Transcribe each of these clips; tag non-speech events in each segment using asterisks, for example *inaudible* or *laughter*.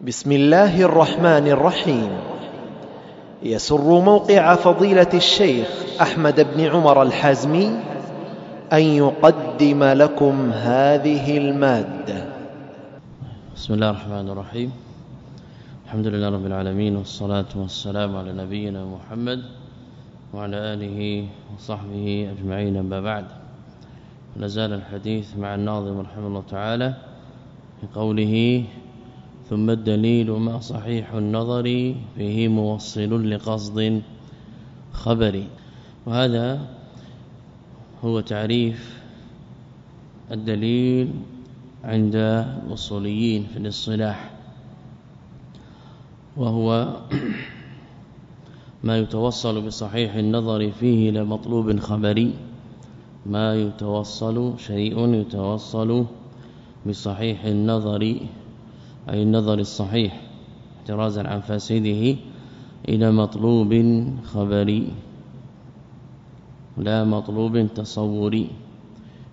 بسم الله الرحمن الرحيم يسر موقع فضيله الشيخ احمد بن عمر الحازمي ان يقدم لكم هذه الماده بسم الله الرحمن الرحيم الحمد لله رب العالمين والصلاه والسلام على نبينا محمد وعلى اله وصحبه اجمعين اما بعد نزال الحديث مع الناظم رحمه الله تعالى في قوله ثم الدليل ما صحيح النظر فيه موصل لقصد خبري. وهذا هو تعريف الدليل عند الاصوليين في الاصطلاح. وهو ما يتوصل بصحيح النظر فيه إلى مطلوب خبري. ما يتوصل شيء يتوصل بصحيح النظر أي النظر الصحيح احترازا عن فاسده إلى مطلوب خبري لا مطلوب تصوري.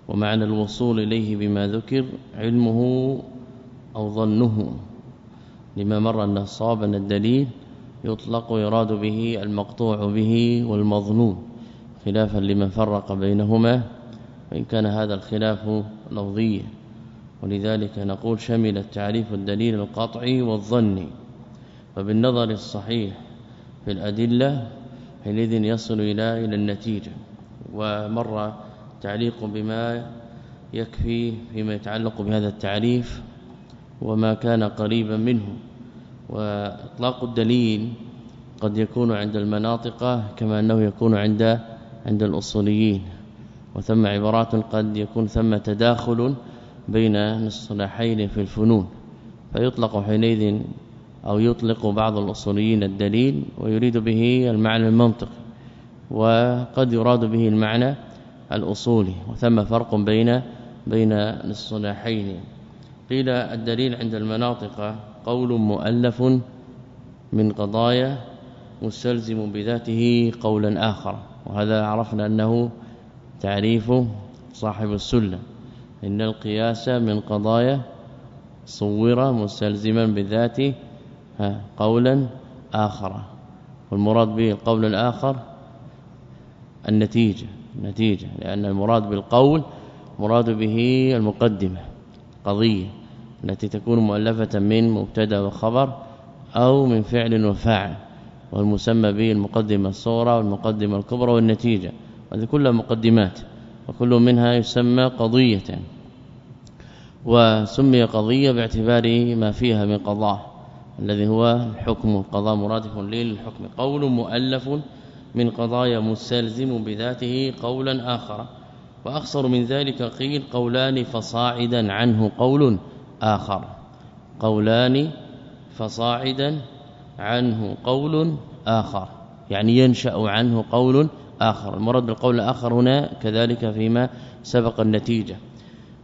ومعنى الوصول إليه بما ذكر علمه أو ظنه. لما مر أن الصواب أن الدليل يطلق يراد به المقطوع به والمظنون خلافا لمن فرق بينهما وإن كان هذا الخلاف لفظيا. ولذلك نقول شمل التعريف الدليل القطعي والظني. فبالنظر الصحيح في الأدلة حينئذ يصل إلى إلى النتيجة. ومر تعليق بما يكفي فيما يتعلق بهذا التعريف وما كان قريبا منه. وإطلاق الدليل قد يكون عند المناطق كما أنه يكون عند عند الأصوليين. وثم عبارات قد يكون ثم تداخل بين الصلاحين في الفنون فيطلق حينئذ أو يطلق بعض الأصوليين الدليل ويريد به المعنى المنطقي وقد يراد به المعنى الأصولي وثم فرق بين بين الصلاحين قيل الدليل عند المناطق قول مؤلف من قضايا مستلزم بذاته قولا آخر وهذا عرفنا أنه تعريف صاحب السلم إن القياس من قضايا صور مستلزما بذاته قولا آخر. والمراد به القول الآخر النتيجة النتيجة لأن المراد بالقول مراد به المقدمة قضية التي تكون مؤلفة من مبتدأ وخبر أو من فعل وفاعل والمسمى به المقدمة الصغرى والمقدمة الكبرى والنتيجة. هذه كلها مقدمات. وكل منها يسمى قضية وسمي قضية باعتبار ما فيها من قضاء الذي هو الحكم القضاء مرادف للحكم قول مؤلف من قضايا مستلزم بذاته قولا آخر وأخصر من ذلك قيل قولان فصاعدا عنه قول آخر قولان فصاعدا عنه قول آخر يعني ينشأ عنه قول آخر. المراد بالقول الآخر هنا كذلك فيما سبق النتيجة.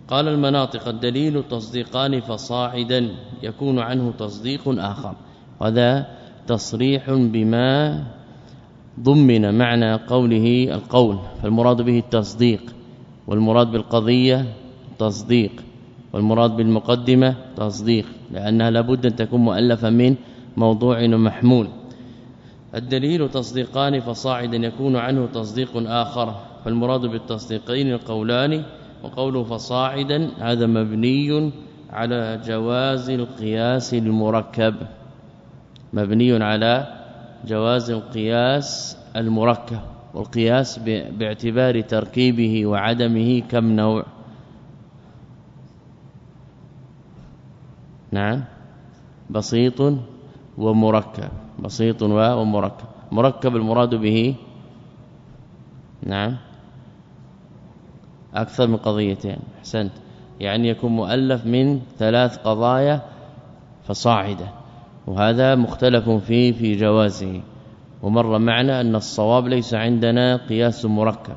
قال المناطق الدليل تصديقان فصاعدا يكون عنه تصديق آخر. وهذا تصريح بما ضمن معنى قوله القول. فالمراد به التصديق والمراد بالقضية تصديق والمراد بالمقدمة تصديق لأنها لابد أن تكون مؤلفة من موضوع محمول. الدليل تصديقان فصاعدا يكون عنه تصديق آخر فالمراد بالتصديقين القولان وقوله فصاعدا هذا مبني على جواز القياس المركب مبني على جواز القياس المركب والقياس باعتبار تركيبه وعدمه كم نوع؟ نعم بسيط ومركب. بسيط ومركب. مركب المراد به نعم. أكثر من قضيتين. أحسنت. يعني يكون مؤلف من ثلاث قضايا فصاعدة. وهذا مختلف فيه في جوازه. ومر معنا أن الصواب ليس عندنا قياس مركب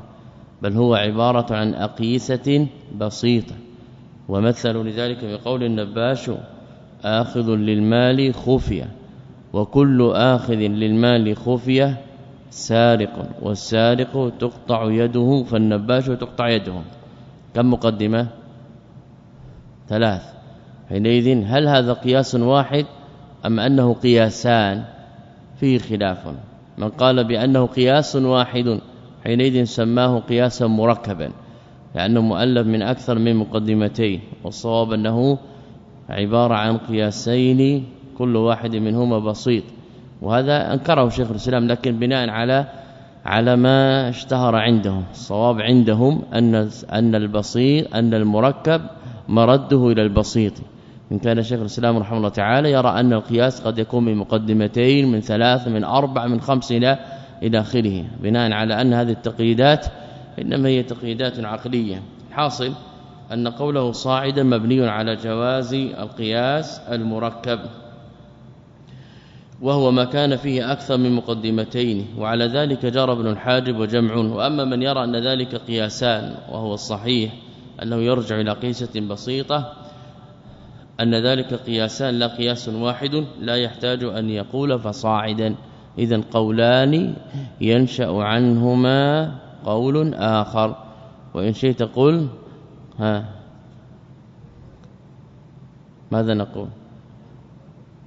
بل هو عبارة عن أقيسة بسيطة. ومثل لذلك بقول النباش آخذ للمال خفية. وكل آخذ للمال خفية سارق والسارق تقطع يده فالنباش تقطع يده. كم مقدمة؟ ثلاث. حينئذ هل هذا قياس واحد أما أنه قياسان؟ فيه خلاف. من قال بأنه قياس واحد حينئذ سماه قياسا مركبا لأنه مؤلف من أكثر من مقدمتين والصواب أنه عبارة عن قياسين كل واحد منهما بسيط. وهذا أنكره شيخ الإسلام لكن بناء على على ما اشتهر عندهم. الصواب عندهم أن أن البسيط أن المركب مرده إلى البسيط. إن كان شيخ الإسلام رحمه الله تعالى يرى أن القياس قد يكون من مقدمتين من ثلاث من أربع من خمس إلى إلى آخره. بناء على أن هذه التقييدات إنما هي تقييدات عقلية. حاصل أن قوله صاعدا مبني على جواز القياس المركب. وهو ما كان فيه أكثر من مقدمتين وعلى ذلك جرى ابن الحاجب وجمع. وأما من يرى أن ذلك قياسان وهو الصحيح أنه يرجع إلى قيسة بسيطة أن ذلك قياسان لا قياس واحد لا يحتاج أن يقول فصاعدا. اذا قولان ينشأ عنهما قول آخر. وإن شئت قل ها ماذا نقول؟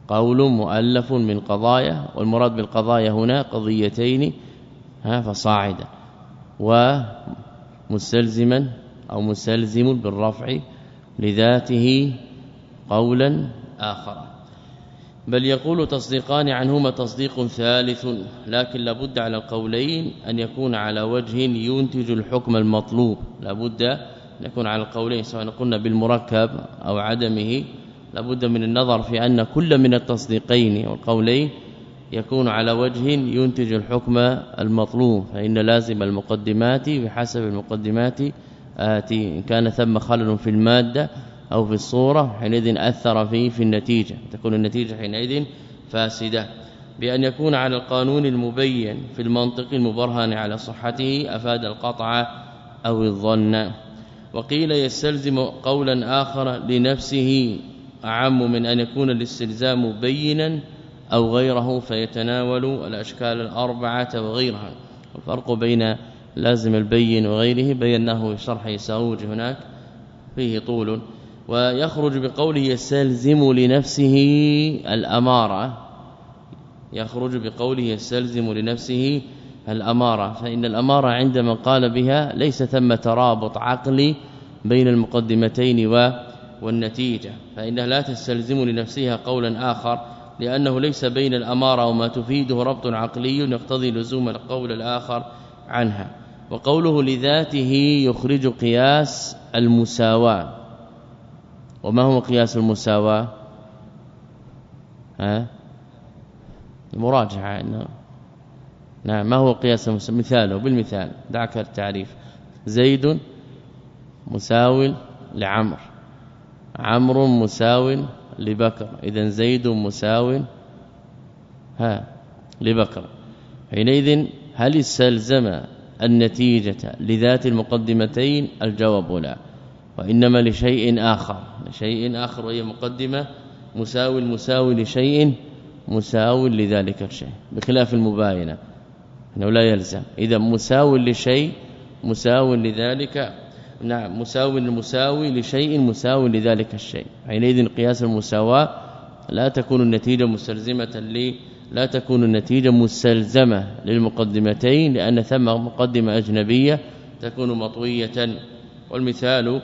قول مؤلف من قضايا والمراد بالقضايا هنا قضيتين ها فصاعدا. ومستلزما أو مستلزم بالرفع لذاته قولا آخر. بل يقول تصديقان عنهما تصديق ثالث لكن لابد على القولين أن يكون على وجه ينتج الحكم المطلوب. لابد أن يكون على القولين سواء قلنا بالمركب أو عدمه لابد من النظر في أن كل من التصديقين والقولين يكون على وجه ينتج الحكم المطلوب فإن لازم المقدمات بحسب المقدمات آتي إن كان ثم خلل في المادة أو في الصورة حينئذ أثر فيه في النتيجة تكون النتيجة حينئذ فاسدة. بأن يكون على القانون المبين في المنطق المبرهن على صحته أفاد القطع أو الظن. وقيل يستلزم قولا آخر لنفسه أعم من أن يكون الاستلزام بينا أو غيره فيتناول الأشكال الأربعة وغيرها. الفرق بين لازم البين وغيره بيناه في شرح ساوج هناك فيه طول. ويخرج بقوله يستلزم لنفسه الأمارة. يخرج بقوله يستلزم لنفسه الأمارة. فإن الأمارة عندما قال بها ليس ثم ترابط عقلي بين المقدمتين والنتيجة فإنها لا تستلزم لنفسها قولا آخر لأنه ليس بين الأمارة وما تفيده ربط عقلي يقتضي لزوم القول الآخر عنها. وقوله لذاته يخرج قياس المساواة. وما هو قياس المساواة؟ ها؟ المراجعه انه نعم ما هو قياس المساواه مثاله بالمثال دعك التعريف. زيد مساو لعمر. عمرو مساو لبكر. اذا زيد مساو ها لبكر. حينئذ هل استلزم النتيجة لذات المقدمتين؟ الجواب لا. وإنما لشيء آخر. لشيء آخر وهي مقدمة. مساوي المساوي لشيء مساو لذلك الشيء. بخلاف المباينة. إنه لا يلزم. اذا مساو لشيء مساو لذلك نعم مساوي المساوي لشيء مساو لذلك الشيء. حينئذ قياس المساواة لا تكون النتيجة مستلزمة لي لا تكون النتيجة مستلزمة للمقدمتين لأن ثم مقدمة أجنبية تكون مطوية. والمثال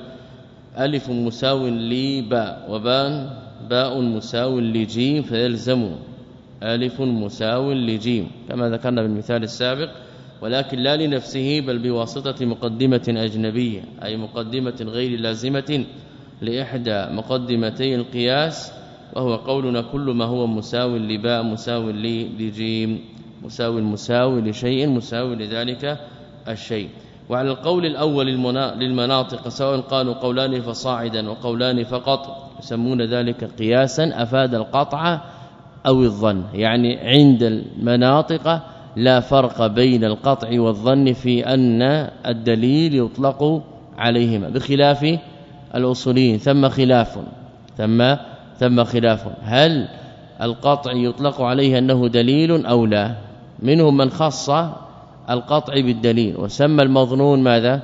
ألف مساو لباء وبان باء مساو لجيم فيلزم ألف مساو لجيم. كما ذكرنا بالمثال السابق ولكن لا لنفسه بل بواسطة مقدمة أجنبية أي مقدمة غير لازمة لإحدى مقدمتي القياس وهو قولنا كل ما هو مساو لباء مساو لجيم مساو مساوي لشيء مساوي لذلك الشيء. وعلى القول الأول للمناطق سواء قالوا قولان فصاعدا وقولان فقط يسمون ذلك قياسا أفاد القطع أو الظن يعني عند المناطق لا فرق بين القطع والظن في أن الدليل يطلق عليهما بخلاف الأصوليين. ثم خلاف ثم ثم خلاف. هل القطع يطلق عليه أنه دليل أو لا؟ منهم من خص القطع بالدليل. وسمى المظنون ماذا؟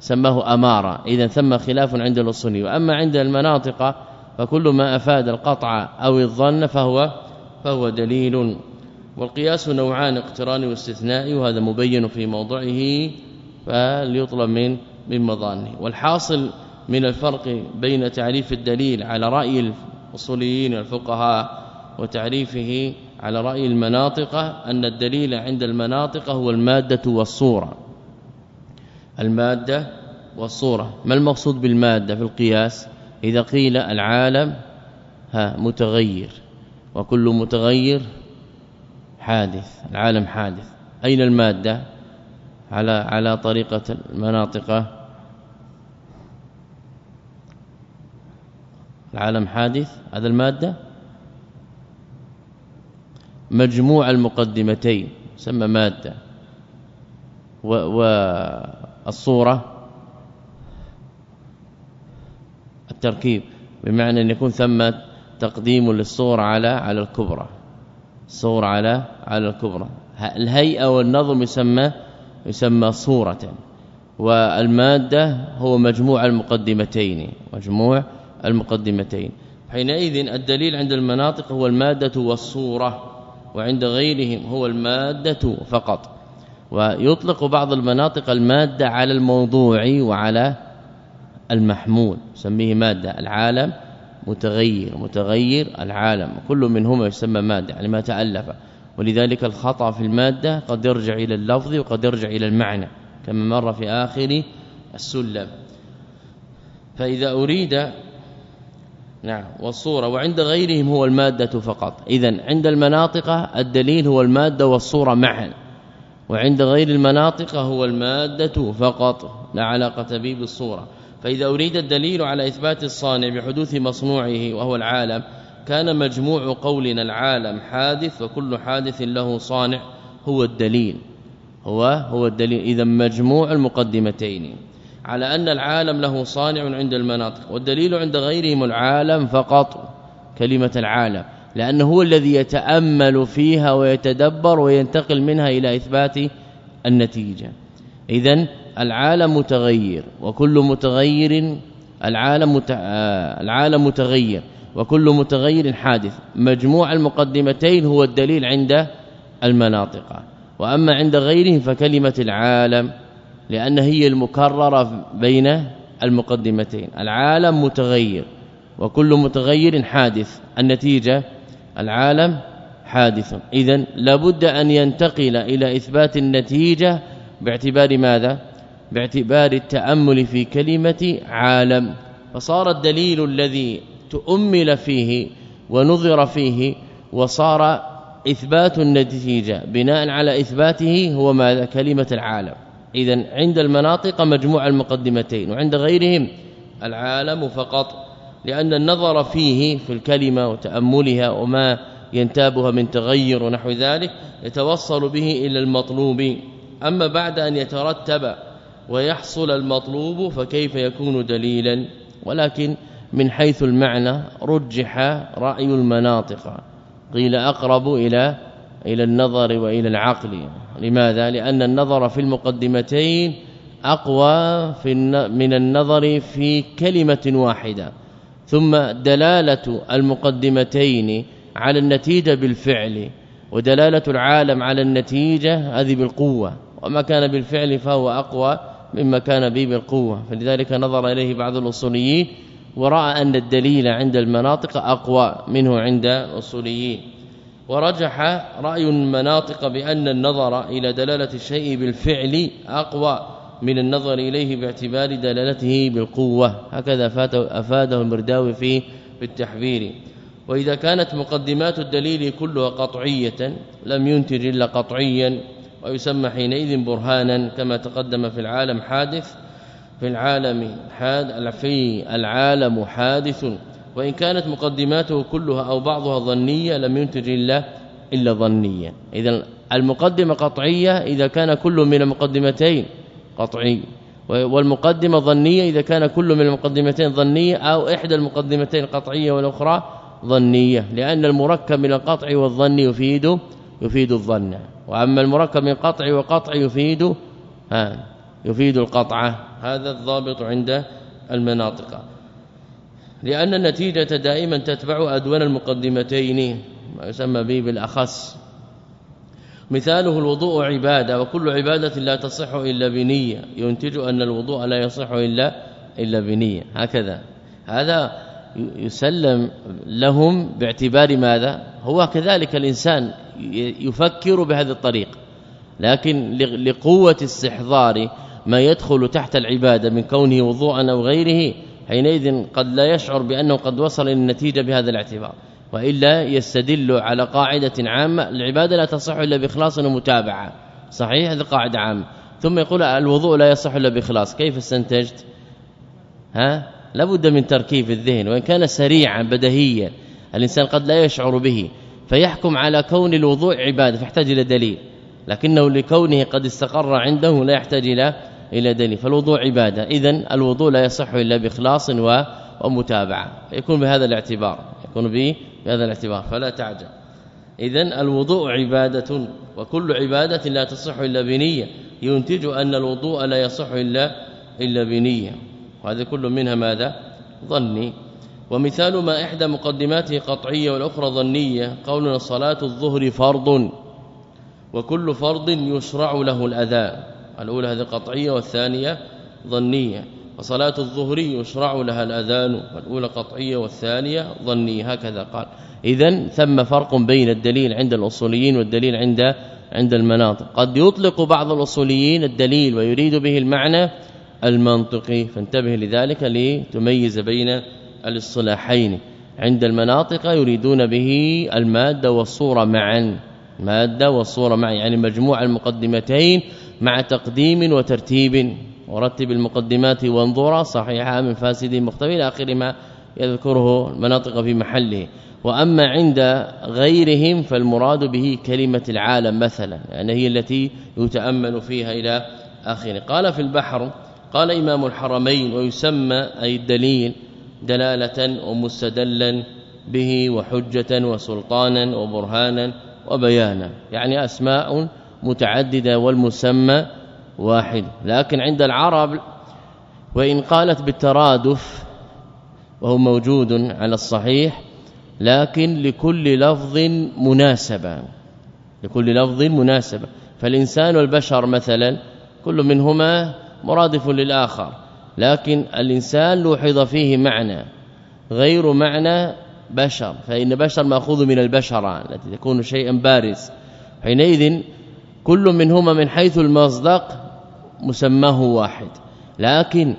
سماه أمارة. اذا ثم خلاف عند الاصولي وأما عند المناطق فكل ما أفاد القطع أو الظن فهو فهو دليل. والقياس نوعان اقتران واستثناء وهذا مبين في موضعه فليطلب من من مظانه والحاصل من الفرق بين تعريف الدليل على رأي الأصوليين الفقهاء وتعريفه على رأي المناطق أن الدليل عند المناطق هو المادة والصورة. المادة والصورة. ما المقصود بالمادة في القياس؟ إذا قيل العالم ها متغير. وكل متغير حادث العالم حادث. أين المادة؟ على على طريقة المناطق العالم حادث هذا المادة؟ مجموع المقدمتين سمى مادة. والصورة التركيب بمعنى أن يكون ثم تقديم للصورة على على الكبرى. الصورة على على الكبرى. الهيئة والنظم يسمى يسمى صورة. والمادة هو مجموع المقدمتين مجموع المقدمتين. حينئذ الدليل عند المناطق هو المادة والصورة وعند غيرهم هو المادة فقط. ويطلق بعض المناطق المادة على الموضوع وعلى المحمول سميه مادة العالم متغير متغير العالم. كل منهما يسمى مادة يعني ما تألف. ولذلك الخطأ في المادة قد يرجع إلى اللفظ وقد يرجع إلى المعنى كما مر في آخر السلم. فإذا أريد نعم والصورة وعند غيرهم هو المادة فقط. اذا عند المناطق الدليل هو المادة والصورة معا. وعند غير المناطق هو المادة فقط لا علاقة به بالصورة. فإذا أريد الدليل على إثبات الصانع بحدوث مصنوعه وهو العالم كان مجموع قولنا العالم حادث وكل حادث له صانع هو الدليل. هو هو الدليل. إذا مجموع المقدمتين. على أن العالم له صانع عند المناطق والدليل عند غيرهم العالم فقط كلمة العالم. لأنه هو الذي يتأمل فيها ويتدبر وينتقل منها إلى إثبات النتيجة. اذا العالم متغير وكل متغير العالم مت... العالم متغير وكل متغير حادث. مجموع المقدمتين هو الدليل عند المناطق. وأما عند غيرهم فكلمة العالم لأن هي المكررة بين المقدمتين. العالم متغير وكل متغير حادث. النتيجة العالم حادث. اذا لابد أن ينتقل إلى إثبات النتيجة باعتبار ماذا؟ باعتبار التأمل في كلمة عالم فصار الدليل الذي تؤمل فيه ونظر فيه وصار إثبات النتيجة بناء على إثباته هو ماذا؟ كلمة العالم. اذا عند المناطق مجموع المقدمتين وعند غيرهم العالم فقط لأن النظر فيه في الكلمة وتأملها وما ينتابها من تغير ونحو ذلك يتوصل به إلى المطلوب. أما بعد أن يترتب ويحصل المطلوب فكيف يكون دليلا؟ ولكن من حيث المعنى رجح رأي المناطق. قيل أقرب إلى إلى النظر وإلى العقل. لماذا؟ لأن النظر في المقدمتين أقوى في من النظر في كلمة واحدة. ثم دلالة المقدمتين على النتيجة بالفعل ودلالة العالم على النتيجة هذه بالقوة. وما كان بالفعل فهو أقوى مما كان به بالقوة. فلذلك نظر إليه بعض الأصوليين ورأى أن الدليل عند المناطق أقوى منه عند الأصوليين. ورجح رأي المناطق بأن النظر إلى دلالة الشيء بالفعل أقوى من النظر إليه باعتبار دلالته بالقوة. هكذا أفاده المرداوي في بالتحبير وإذا كانت مقدمات الدليل كلها قطعية لم ينتج إلا قطعيا ويسمى حينئذ برهانا كما تقدم في العالم حادث في العالم حاد في العالم حادث. وإن كانت مقدماته كلها أو بعضها ظنية لم ينتج الا إلا ظنيا اذا المقدمة قطعية إذا كان كل من المقدمتين قطعي. والمقدمة ظنية إذا كان كل من المقدمتين ظنية أو إحدى المقدمتين قطعية والأخرى ظنية. لأن المركب من القطع والظن يفيد يفيد الظن. وأما المركب من قطع وقطع يفيد ها يفيد القطعه هذا الضابط عند المناطق. لأن النتيجة دائما تتبع أدون المقدمتين ما يسمى به بالأخص. مثاله الوضوء عبادة وكل عبادة لا تصح إلا بنية. ينتج أن الوضوء لا يصح إلا إلا بنية. هكذا. هذا يسلم لهم باعتبار ماذا؟ هو كذلك الإنسان يفكر بهذه الطريقة لكن لقوة استحضار ما يدخل تحت العبادة من كونه وضوءا أو غيره حينئذ قد لا يشعر بأنه قد وصل إلى النتيجة بهذا الاعتبار. وإلا يستدل على قاعدة عامة العبادة لا تصح إلا بإخلاص ومتابعة. صحيح؟ هذه قاعدة عامة. ثم يقول الوضوء لا يصح إلا بإخلاص. كيف استنتجت؟ ها؟ لابد من تركيب الذهن وإن كان سريعا بدهيا الإنسان قد لا يشعر به. فيحكم على كون الوضوء عبادة فيحتاج إلى دليل. لكنه لكونه قد استقر عنده لا يحتاج إلى إلى دليل. فالوضوء عبادة. اذا الوضوء لا يصح إلا بإخلاص ومتابعة. يكون بهذا الاعتبار. يكون به بهذا الاعتبار. فلا تعجب. اذا الوضوء عبادة. وكل عبادة لا تصح إلا بنية. ينتج أن الوضوء لا يصح الا إلا بنية. وهذا كل منها ماذا؟ ظني. ومثال ما إحدى مقدماته قطعية والأخرى ظنية قولنا صلاة الظهر فرض وكل فرض يشرع له الاذان الأولى هذه قطعية والثانية ظنية. وصلاة الظهر يشرع لها الأذان والأولى قطعية والثانية ظنية. هكذا قال. اذا ثم فرق بين الدليل عند الأصوليين والدليل عند عند المناطق. قد يطلق بعض الأصوليين الدليل ويريد به المعنى المنطقي. فانتبه لذلك لتميز بين الاصطلاحين. عند المناطق يريدون به المادة والصورة معا. مادة والصورة معا يعني مجموع المقدمتين مع تقديم وترتيب. ورتب المقدمات وانظرا صحيحة من فاسد مختلف إلى آخر ما يذكره المناطق في محله. وأما عند غيرهم فالمراد به كلمة العالم مثلا يعني هي التي يتأمل فيها إلى آخره. قال في البحر قال إمام الحرمين ويسمى أي الدليل دلالة ومستدلا به وحجة وسلطانا وبرهانا وبيانا. يعني أسماء متعددة والمسمى واحد. لكن عند العرب وإن قالت بالترادف وهو موجود على الصحيح لكن لكل لفظ مناسبة. لكل لفظ مناسبة. فالإنسان والبشر مثلا كل منهما مرادف للآخر. لكن الإنسان لوحظ فيه معنى غير معنى بشر فإن بشر مأخوذ من البشرة التي تكون شيئا بارز. حينئذ كل منهما من حيث المصدق مسماه واحد لكن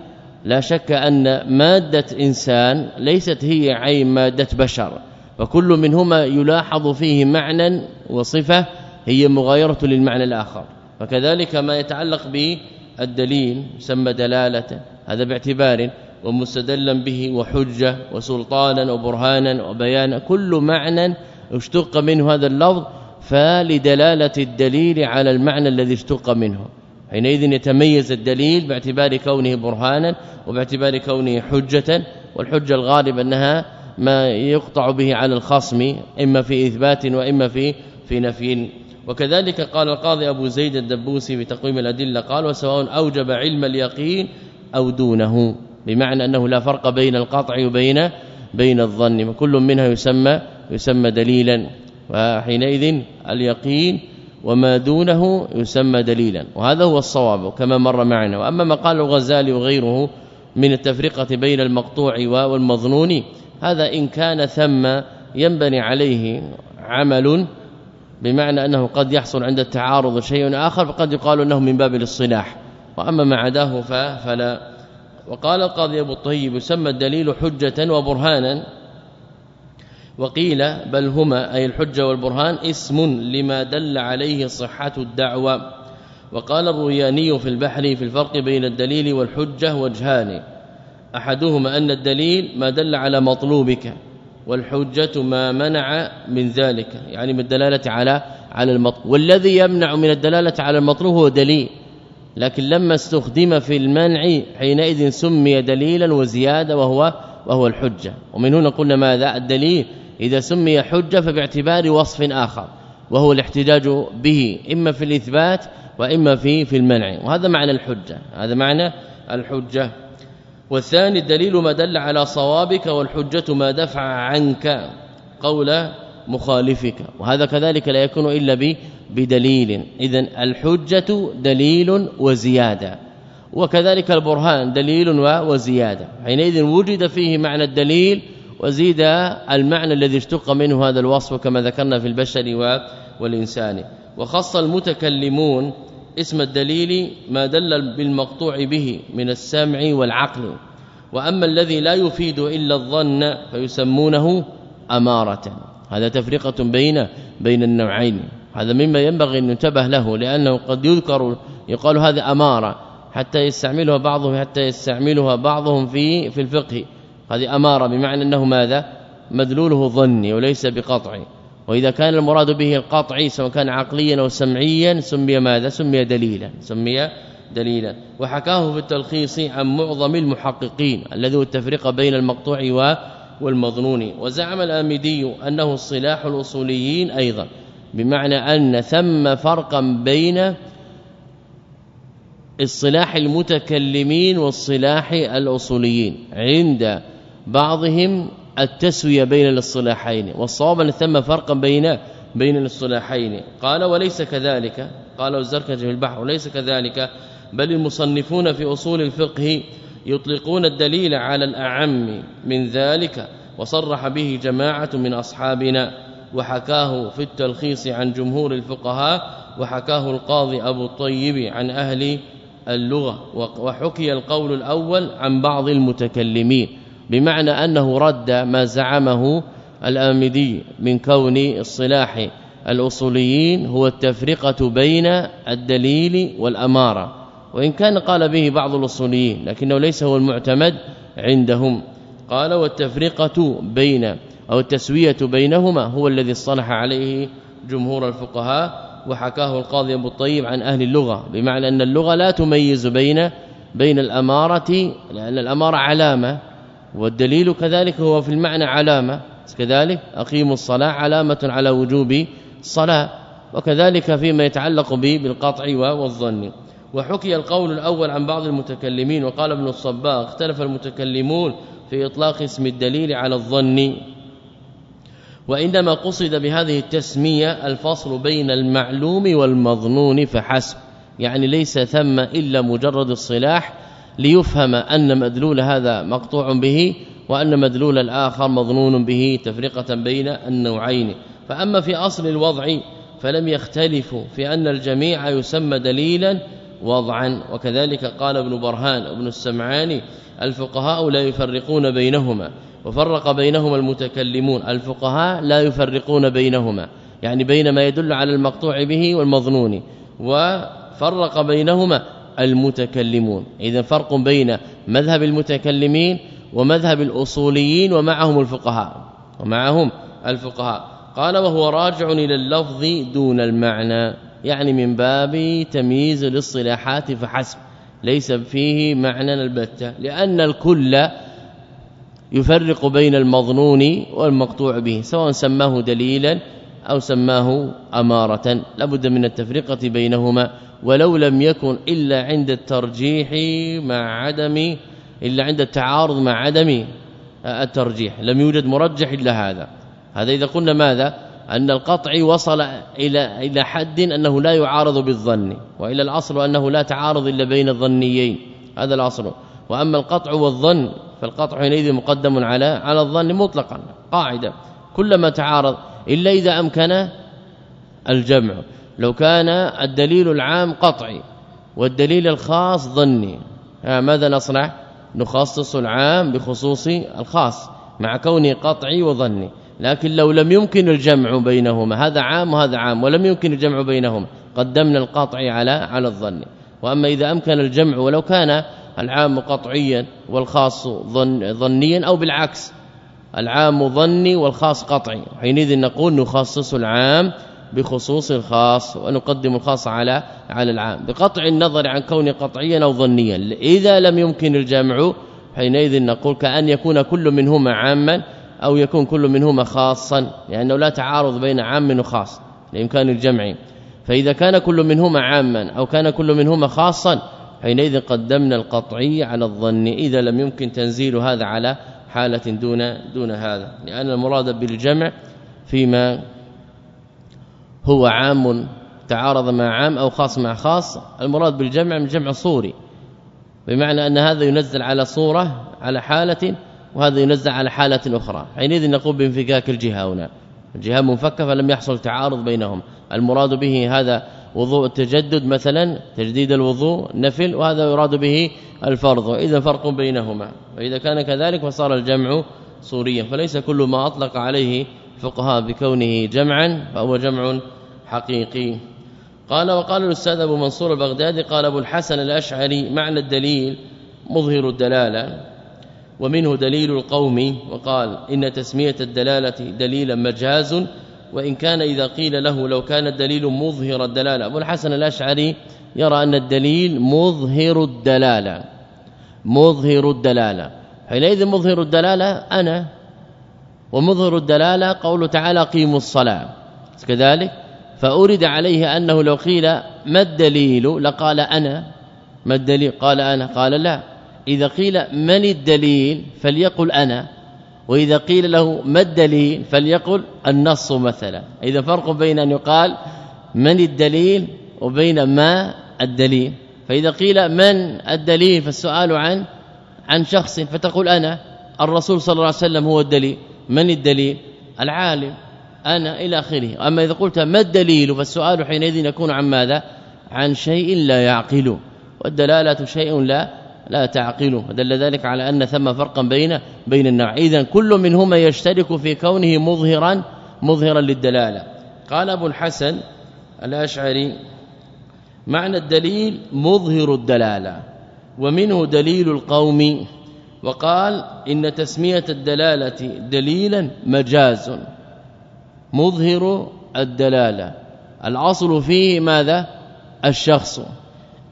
لا شك أن مادة إنسان ليست هي عين مادة بشر وكل منهما يلاحظ فيه معنى وصفة هي مغايرة للمعنى الآخر. وكذلك ما يتعلق بالدليل يسمى دلالة. هذا باعتبار ومستدلا به وحجة وسلطانا وبرهانا وبيانا. كل معنى اشتق منه هذا اللفظ فلدلالة الدليل على المعنى الذي اشتق منه. حينئذ يتميز الدليل باعتبار كونه برهانا وباعتبار كونه حجة والحجة الغالب أنها ما يقطع به على الخصم إما في إثبات وإما في في نفي. وكذلك قال القاضي أبو زيد الدبوسي في تقويم الأدلة قال وسواء أوجب علم اليقين أو دونه بمعنى أنه لا فرق بين القطع وبين بين الظن. وكل منها يسمى يسمى دليلا. وحينئذ اليقين وما دونه يسمى دليلا. وهذا هو الصواب كما مر معنا. وأما ما قال الغزالي وغيره من التفرقة بين المقطوع والمظنون هذا إن كان ثم ينبني عليه عمل بمعنى أنه قد يحصل عند التعارض شيء آخر فقد يقال أنه من باب الاصطلاح. وأما ما عداه فلا. وقال القاضي أبو الطيب يسمى الدليل حجة وبرهانا. وقيل بل هما أي الحجة والبرهان اسم لما دل عليه صحة الدعوة. وقال الروياني في البحر في الفرق بين الدليل والحجة وجهان. أحدهما أن الدليل ما دل على مطلوبك والحجة ما منع من ذلك. يعني من الدلالة على على المطلوب والذي يمنع من الدلالة على المطلوب هو دليل. لكن لما استخدم في المنع حينئذ سمي دليلا وزيادة وهو وهو الحجة. ومن هنا قلنا ماذا؟ الدليل إذا سمي حجة فباعتبار وصف آخر وهو الاحتجاج به إما في الإثبات وإما في في المنع. وهذا معنى الحجة. هذا معنى الحجة. والثاني الدليل ما دل على صوابك والحجة ما دفع عنك قول مخالفك. وهذا كذلك لا يكون إلا بدليل. اذا الحجة دليل وزيادة وكذلك البرهان دليل وزيادة. حينئذ وجد فيه معنى الدليل وزيد المعنى الذي اشتق منه هذا الوصف كما ذكرنا في البشر والإنسان. وخص المتكلمون اسم الدليل ما دل بالمقطوع به من السمع والعقل. وأما الذي لا يفيد إلا الظن فيسمونه أمارة. هذا تفرقة بين بين النوعين. هذا مما ينبغي أن ينتبه له لأنه قد يذكر يقال هذا أمارة حتى يستعملها بعضهم حتى يستعملها بعضهم في في الفقه. هذه أمارة بمعنى أنه ماذا؟ مدلوله ظني وليس بقطعي. وإذا كان المراد به القطعي سواء كان عقليا أو سمعيا سمي ماذا؟ سمي دليلا سمي دليلا. وحكاه في التلخيص عن معظم المحققين الذي هو التفرقه بين المقطوع والمظنون. وزعم الآمدي أنه الصلاح الأصوليين أيضا. بمعنى أن ثم فرقا بين الصلاح المتكلمين والصلاح الأصوليين عند بعضهم التسوية بين الاصطلاحين والصواب أن ثم فرقا بين بين الاصطلاحين. قال وليس كذلك. قال الزركشي في البحر وليس كذلك بل المصنفون في أصول الفقه يطلقون الدليل على الأعم من ذلك وصرح به جماعة من أصحابنا. وحكاه في التلخيص عن جمهور الفقهاء وحكاه القاضي أبو الطيب عن أهل اللغة. وحكي القول الأول عن بعض المتكلمين بمعنى أنه رد ما زعمه الآمدي من كون الصلاح الأصوليين هو التفرقة بين الدليل والأمارة. وإن كان قال به بعض الأصوليين لكنه ليس هو المعتمد عندهم. قال والتفرقة بين أو التسوية بينهما هو الذي اصطلح عليه جمهور الفقهاء وحكاه القاضي أبو الطيب عن أهل اللغة بمعنى أن اللغة لا تميز بين بين الأمارة لأن الأمارة علامة والدليل كذلك هو في المعنى علامة كذلك أقيموا الصلاة علامة على وجوب الصلاة وكذلك فيما يتعلق به بالقطع والظن. وحكي القول الأول عن بعض المتكلمين وقال ابن الصباغ اختلف المتكلمون في إطلاق اسم الدليل على الظن. وإنما قصد بهذه التسمية الفصل بين المعلوم والمظنون فحسب يعني ليس ثم إلا مجرد الصلاح ليفهم أن مدلول هذا مقطوع به وأن مدلول الآخر مظنون به تفرقة بين النوعين. فأما في أصل الوضع فلم يختلفوا في أن الجميع يسمى دليلا وضعا. وكذلك قال ابن برهان ابن السمعاني الفقهاء لا يفرقون بينهما. وفرق بينهما المتكلمون. الفقهاء لا يفرقون بينهما يعني بين ما يدل على المقطوع به والمظنون وفرق بينهما المتكلمون. إذا فرق بين مذهب المتكلمين ومذهب الأصوليين ومعهم الفقهاء ومعهم الفقهاء. قال وهو راجع إلى اللفظ دون المعنى يعني من باب تمييز الاصطلاحات فحسب ليس فيه معنى البتة لأن الكل يفرق بين المظنون والمقطوع به سواء سماه دليلا أو سماه أمارة. لابد من التفرقة بينهما ولو لم يكن إلا عند الترجيح مع عدم إلا عند التعارض مع عدم الترجيح. لم يوجد مرجح إلا هذا. هذا إذا قلنا ماذا؟ أن القطع وصل إلى إلى حد أنه لا يعارض بالظن وإلى الأصل أنه لا تعارض إلا بين الظنيين. هذا الأصل. وأما القطع والظن فالقطع حينئذ مقدم على على الظن مطلقا قاعدة كلما تعارض إلا إذا أمكن الجمع. لو كان الدليل العام قطعي والدليل الخاص ظني. ماذا نصنع؟ نخصص العام بخصوص الخاص مع كونه قطعي وظني. لكن لو لم يمكن الجمع بينهما هذا عام وهذا عام ولم يمكن الجمع بينهما قدمنا القطع على على الظن. وأما إذا أمكن الجمع ولو كان العام قطعيا والخاص ظن ظنيا أو بالعكس. العام ظني والخاص قطعي. حينئذ نقول نخصص العام بخصوص الخاص ونقدم الخاص على على العام. بقطع النظر عن كونه قطعيا أو ظنيا. إذا لم يمكن الجمع حينئذ نقول كأن يكون كل منهما عاما أو يكون كل منهما خاصا لأنه لا تعارض بين عام وخاص لإمكان الجمع. فإذا كان كل منهما عاما أو كان كل منهما خاصا حينئذ قدمنا القطعي على الظن إذا لم يمكن تنزيل هذا على حالة دون دون هذا. لأن المراد بالجمع فيما هو عام تعارض مع عام أو خاص مع خاص المراد بالجمع من جمع صوري. بمعنى أن هذا ينزل على صورة على حالة وهذا ينزل على حالة أخرى. حينئذ نقول بانفكاك الجهة هنا. الجهة منفكة فلم يحصل تعارض بينهم المراد به هذا وضوء التجدد مثلا تجديد الوضوء نفل وهذا يراد به الفرض. اذا فرق بينهما. وإذا كان كذلك فصار الجمع صوريا. فليس كل ما أطلق عليه فقهاء بكونه جمعا فهو جمع حقيقي. قال وقال الأستاذ أبو منصور البغدادي قال أبو الحسن الأشعري معنى الدليل مظهر الدلالة ومنه دليل القوم. وقال إن تسمية الدلالة دليلا مجاز وإن كان إذا قيل له لو كان الدليل مظهر الدلالة. أبو الحسن الأشعري يرى أن الدليل مظهر الدلالة. مظهر الدلالة. حينئذ مظهر الدلالة أنا ومظهر الدلالة قوله تعالى قيموا الصلاة. كذلك فأورد عليه أنه لو قيل ما الدليل؟ لقال أنا. ما الدليل؟ قال أنا قال لا. إذا قيل من الدليل فليقل أنا. وإذا قيل له ما الدليل فليقل النص مثلا. إذا فرق بين أن يقال من الدليل وبين ما الدليل. فإذا قيل من الدليل فالسؤال عن عن شخص فتقول أنا. الرسول صلى الله عليه وسلم هو الدليل. من الدليل؟ العالم. أنا إلى آخره. أما إذا قلت ما الدليل فالسؤال حينئذ يكون عن ماذا؟ عن شيء لا يعقله والدلالة شيء لا لا تعقله دل ذلك على أن ثم فرقا بين بين النوع. اذا كل منهما يشترك في كونه مظهرا مظهرا للدلالة. قال أبو الحسن الأشعري معنى الدليل مظهر الدلالة ومنه دليل القوم. وقال إن تسمية الدلالة دليلا مجاز مظهر الدلالة. الأصل فيه ماذا؟ الشخص.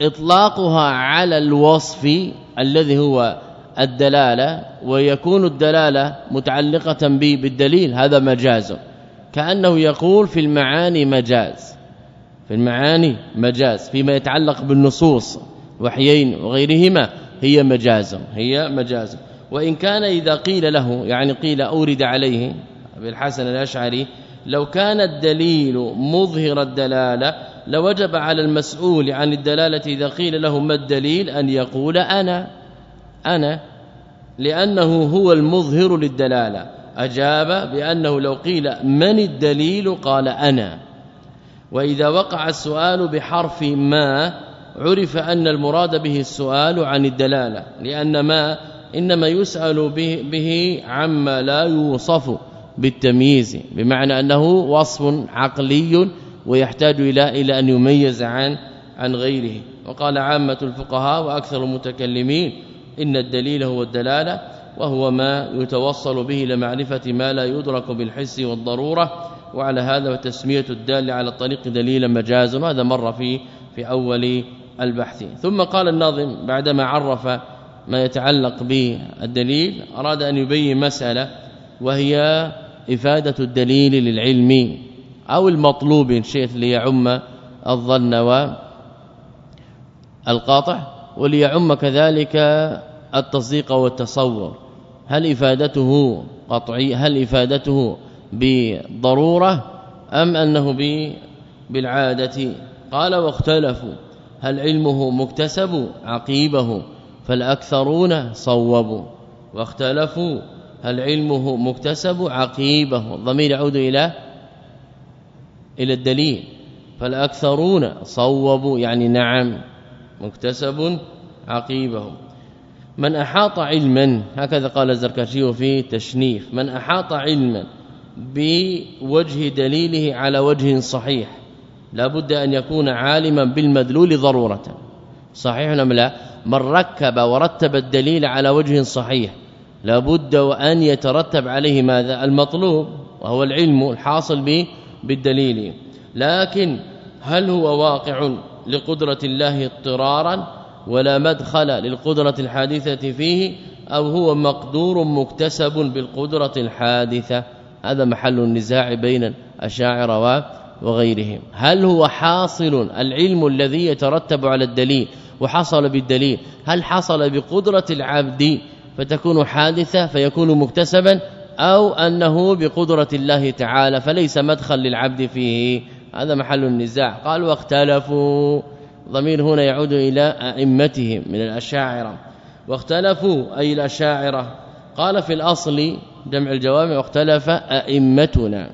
إطلاقها على الوصف الذي هو الدلالة ويكون الدلالة متعلقة به بالدليل هذا مجاز. كأنه يقول في المعاني مجاز. في المعاني مجاز فيما يتعلق بالنصوص وحيين وغيرهما هي مجاز هي مجاز. وإن كان إذا قيل له يعني قيل أورد عليه بالحسن الأشعري لو كان الدليل مظهر الدلالة لوجب على المسؤول عن الدلالة إذا قيل له ما الدليل أن يقول أنا أنا لأنه هو المظهر للدلالة. أجاب بأنه لو قيل من الدليل قال أنا. وإذا وقع السؤال بحرف ما عرف أن المراد به السؤال عن الدلالة لأن ما إنما يسأل به, به عما لا يوصف بالتمييز بمعنى أنه وصف عقلي ويحتاج إلى إلى أن يميز عن عن غيره. وقال عامة الفقهاء وأكثر المتكلمين إن الدليل هو الدلالة وهو ما يتوصل به لمعرفة ما لا يدرك بالحس والضرورة. وعلى هذا وتسميه الدال على الطريق دليلا مجاز وهذا مر في في أول البحث. ثم قال الناظم بعدما عرف ما يتعلق بالدليل أراد أن يبين مسألة وهي إفادة الدليل للعلم. أو المطلوب إن شئت ليعم الظن والقاطع وليعم كذلك التصديق والتصور. هل إفادته قطعي هل إفادته بضرورة أم أنه بالعادة؟ قال واختلفوا. هل علمه مكتسب؟ عقيبه. فالأكثرون صوبوا. واختلفوا. هل علمه مكتسب؟ عقيبه. الضمير يعود إلى إلى الدليل. فالأكثرون صوبوا يعني نعم مكتسب عقيبه من أحاط علما هكذا قال الزركشي في تشنيف من أحاط علما بوجه دليله على وجه صحيح لابد أن يكون عالما بالمدلول ضرورة. صحيح أم لا؟ من ركب ورتب الدليل على وجه صحيح لابد وأن يترتب عليه ماذا؟ المطلوب وهو العلم الحاصل به بالدليل. لكن هل هو واقع لقدرة الله اضطرارا ولا مدخل للقدرة الحادثة فيه أو هو مقدور مكتسب بالقدرة الحادثة؟ هذا محل النزاع بين الأشاعرة وغيرهم. هل هو حاصل العلم الذي يترتب على الدليل وحصل بالدليل؟ هل حصل بقدرة العبد فتكون حادثة فيكون مكتسبا أو أنه بقدرة الله تعالى فليس مدخل للعبد فيه. هذا محل النزاع. قال واختلفوا. ضمير هنا يعود إلى أئمتهم من الأشاعرة. واختلفوا أي الأشاعرة. قال في الأصل جمع الجوامع واختلف أئمتنا.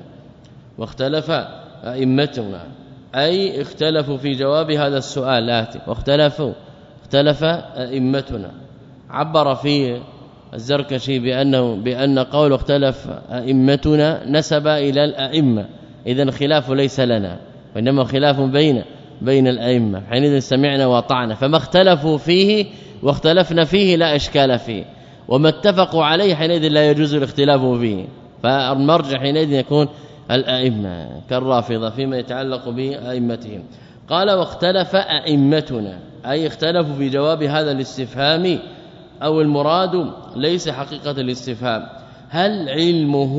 واختلف أئمتنا. أي اختلفوا في جواب هذا السؤال. آتي واختلفوا. اختلف أئمتنا. عبر في الزركشي بانه بأن قول اختلف أئمتنا نسب إلى الأئمة. اذا الخلاف ليس لنا وإنما خلاف بين بين الأئمة. حينئذ سمعنا وطعنا فما اختلفوا فيه واختلفنا فيه لا إشكال فيه. وما اتفقوا عليه حينئذ لا يجوز الاختلاف فيه. فالمرجع حينئذ يكون الأئمة كالرافضة فيما يتعلق بأئمتهم. قال واختلف أئمتنا أي اختلفوا في جواب هذا الاستفهام أو المراد ليس حقيقة الاستفهام. هل علمه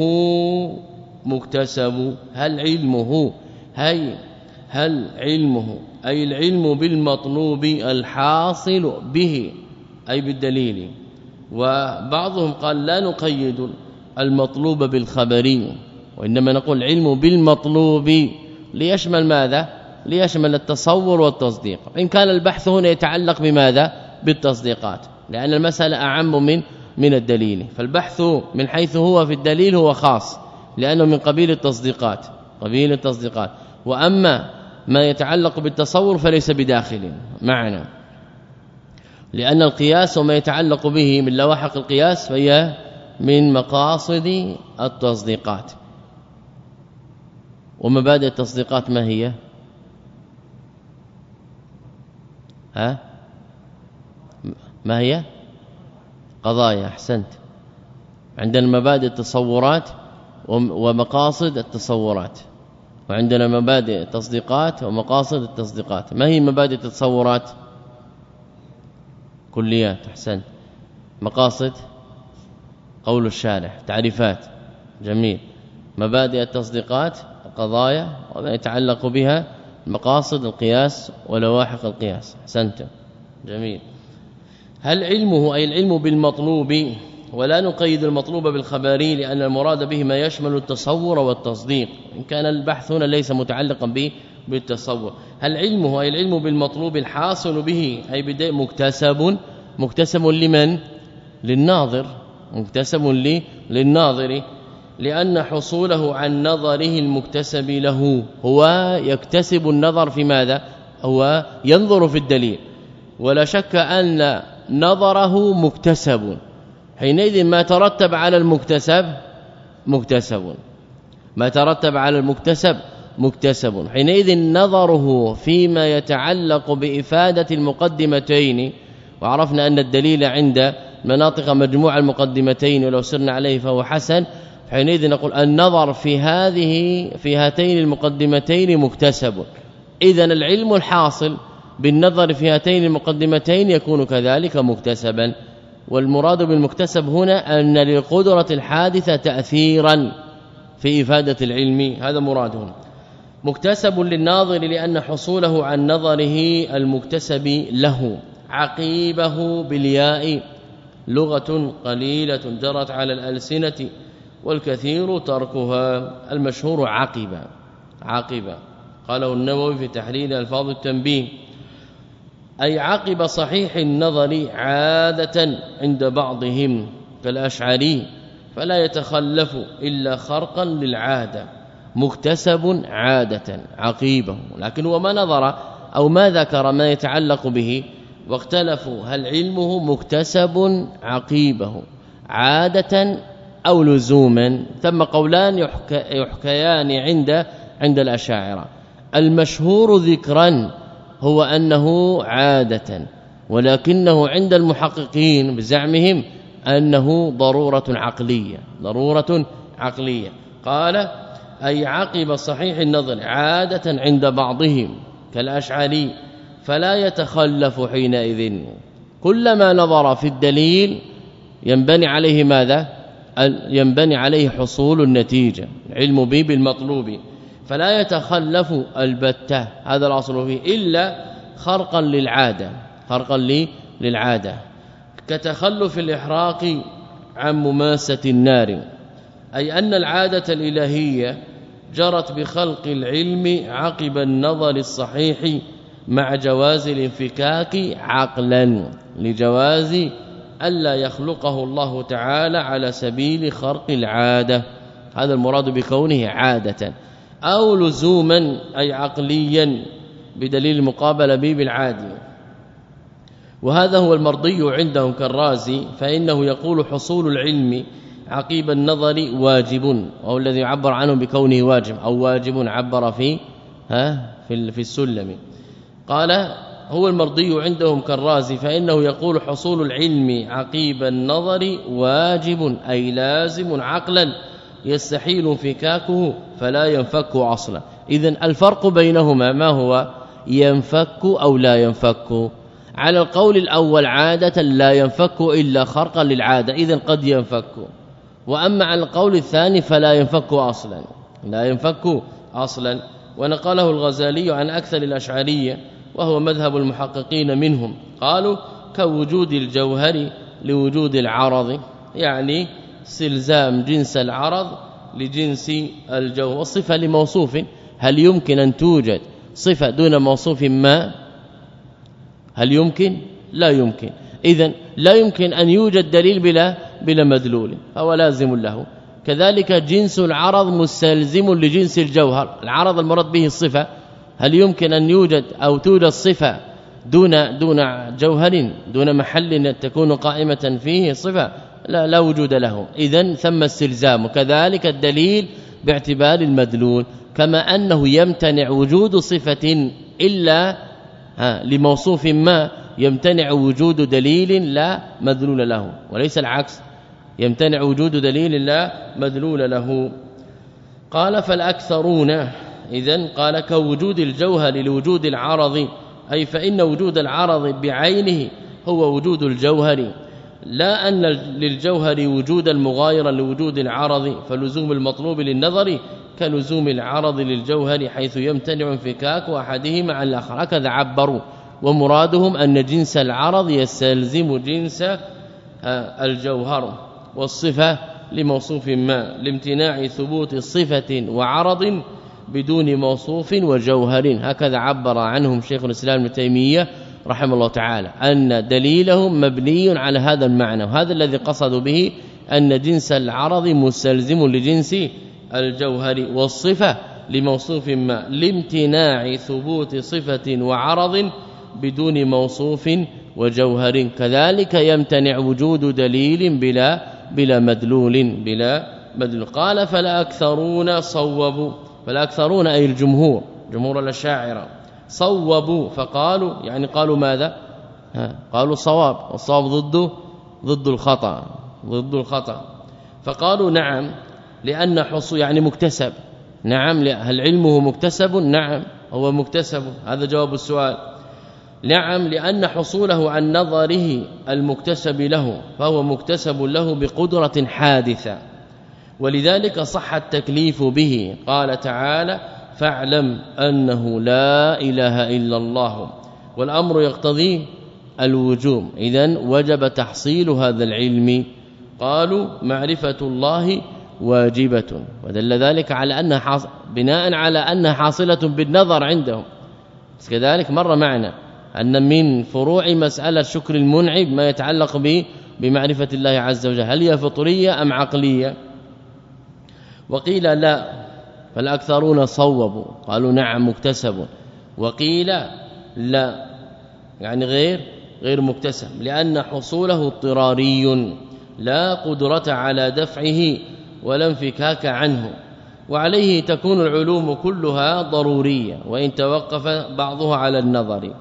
مكتسب؟ هل علمه هي هل علمه؟ أي العلم بالمطلوب الحاصل به أي بالدليل. وبعضهم قال لا نقيد المطلوب بالخبري وإنما نقول علم بالمطلوب. ليشمل ماذا؟ ليشمل التصور والتصديق. إن كان البحث هنا يتعلق بماذا؟ بالتصديقات. لأن المسألة أعم من من الدليل. فالبحث من حيث هو في الدليل هو خاص لأنه من قبيل التصديقات قبيل التصديقات. وأما ما يتعلق بالتصور فليس بداخل معنا. لأن القياس وما يتعلق به من لواحق القياس فهي من مقاصد التصديقات. ومبادئ التصديقات ما هي؟ ها؟ ما هي قضايا أحسنت. عندنا مبادئ التصورات ومقاصد التصورات. وعندنا مبادئ التصديقات ومقاصد التصديقات. ما هي مبادئ التصورات؟ كليات أحسنت. مقاصد؟ قول الشارح. تعريفات. جميل. مبادئ التصديقات القضايا وما يتعلق بها مقاصد القياس ولواحق القياس. احسنت جميل. هل علمه أي العلم بالمطلوب؟ ولا نقيد المطلوب بالخبري لأن المراد به ما يشمل التصور والتصديق. إن كان البحث هنا ليس متعلقا به بالتصور. هل علمه أي العلم بالمطلوب الحاصل به؟ أي بدء مكتسب مكتسب لمن؟ للناظر. مكتسب لي للناظر. لأن حصوله عن نظره المكتسب له. هو يكتسب النظر في ماذا؟ هو ينظر في الدليل. ولا شك أن نظره مكتسب. حينئذ ما ترتب على المكتسب مكتسب. ما ترتب على المكتسب مكتسب. حينئذ نظره فيما يتعلق بإفادة المقدمتين. وعرفنا أن الدليل عند مناطق مجموع المقدمتين ولو سرنا عليه فهو حسن. حينئذ نقول النظر في هذه في هاتين المقدمتين مكتسب. اذا العلم الحاصل بالنظر في هاتين المقدمتين يكون كذلك مكتسبا. والمراد بالمكتسب هنا أن للقدرة الحادثة تأثيرا في إفادة العلم. هذا مراده مكتسب للناظر لأن حصوله عن نظره المكتسب له. عقيبه بالياء لغة قليلة جرت على الألسنة والكثير تركها. المشهور عقبا عقبا قاله النووي في تحليل ألفاظ التنبيه. أي عقب صحيح النظر عادة عند بعضهم كالأشعري فلا يتخلف إلا خرقا للعادة مكتسب عادة عقيبة. لكن هو ما نظر أو ما ذكر ما يتعلق به واختلفوا هل علمه مكتسب عقيبه عادة أو لزوما. ثم قولان يحكيان عند عند الأشاعرة. المشهور ذكرا هو أنه عادة ولكنه عند المحققين بزعمهم أنه ضرورة عقلية ضرورة عقلية. قال أي عقب صحيح النظر عادة عند بعضهم كالأشعري فلا يتخلف حينئذ. كلما نظر في الدليل ينبني عليه ماذا؟ ينبني عليه حصول النتيجة العلم به بالمطلوب. فلا يتخلف البتة. هذا الأصل فيه. إلا خرقا للعادة. خرقا للعادة. كتخلف الإحراق عن مماسة النار. أي أن العادة الإلهية جرت بخلق العلم عقب النظر الصحيح مع جواز الانفكاك عقلا. لجواز الا يخلقه الله تعالى على سبيل خرق العادة. هذا المراد بكونه عادة. أو لزوما أي عقليا بدليل المقابله به بالعادي. وهذا هو المرضي عندهم كالرازي فإنه يقول حصول العلم عقيب النظر واجب وهو الذي يعبر عنه بكونه واجب أو واجب عبر في ها في في السلم. قال هو المرضي عندهم كالرازي فإنه يقول حصول العلم عقيب النظر واجب أي لازم عقلا. يستحيل انفكاكه فلا ينفك أصلا. اذا الفرق بينهما ما هو؟ ينفك أو لا ينفك. على القول الأول عادة لا ينفك إلا خرقا للعادة اذا قد ينفك. وأما على القول الثاني فلا ينفك أصلا. لا ينفك أصلا. ونقله الغزالي عن أكثر الأشعرية وهو مذهب المحققين منهم. قالوا كوجود الجوهر لوجود العرض يعني استلزام جنس العرض لجنس الجوهر والصفة لموصوف هل يمكن أن توجد صفة دون موصوف ما؟ هل يمكن؟ لا يمكن. اذا لا يمكن أن يوجد دليل بلا بلا مدلول فهو لازم له. كذلك جنس العرض مستلزم لجنس الجوهر العرض المراد به الصفة. هل يمكن أن يوجد أو توجد صفة دون دون جوهر دون محل تكون قائمة فيه صفة؟ لا لا وجود له. اذا ثم استلزام. كذلك الدليل باعتبار المدلول. كما أنه يمتنع وجود صفة إلا لموصوف ما يمتنع وجود دليل لا مدلول له. وليس العكس. يمتنع وجود دليل لا مدلول له. قال فالأكثرون اذا قال كوجود الجوهر لوجود العرض أي فإن وجود العرض بعينه هو وجود الجوهر. لا أن للجوهر وجودا مغايرا لوجود العرض فلزوم المطلوب للنظر كلزوم العرض للجوهر حيث يمتنع انفكاك أحدهما عن الآخر. هكذا عبروا. ومرادهم أن جنس العرض يستلزم جنس آه، الجوهر والصفة لموصوف ما لامتناع ثبوت صفة وعرض بدون موصوف وجوهر. هكذا عبر عنهم شيخ الإسلام ابن تيمية رحمه الله تعالى أن دليلهم مبني على هذا المعنى وهذا الذي قصدوا به أن جنس العرض مستلزم لجنس الجوهر والصفة لموصوف ما لامتناع ثبوت صفة وعرض بدون موصوف وجوهر كذلك يمتنع وجود دليل بلا بلا مدلول بلا مدلول. قال فلا أكثرون صوبوا فالاكثرون أي الجمهور جمهور الأشاعرة. صوبوا فقالوا يعني قالوا ماذا؟ قالوا صواب والصواب ضده ضد الخطأ ضد الخطأ. فقالوا نعم لأن حصول يعني مكتسب. نعم هل علمه مكتسب نعم هو مكتسب. هذا جواب السؤال. نعم لأن حصوله عن نظره المكتسب له فهو مكتسب له بقدرة حادثة. ولذلك صح التكليف به. قال تعالى فاعلم أنه لا إله إلا الله. والأمر يقتضي الوجوب اذا وجب تحصيل هذا العلم. قالوا معرفة الله واجبة. ودل ذلك على حاص... بناء على انها حاصلة بالنظر عندهم. كذلك مر معنا أن من فروع مسألة شكر المنعم ما يتعلق به بمعرفة الله عز وجل. هل هي فطرية أم عقلية؟ وقيل لا. فالأكثرون صوبوا قالوا نعم مكتسب. وقيل لا يعني غير غير مكتسب لأن حصوله اضطراري لا قدرة على دفعه ولا انفكاك عنه. وعليه تكون العلوم كلها ضرورية وإن توقف بعضها على النظر.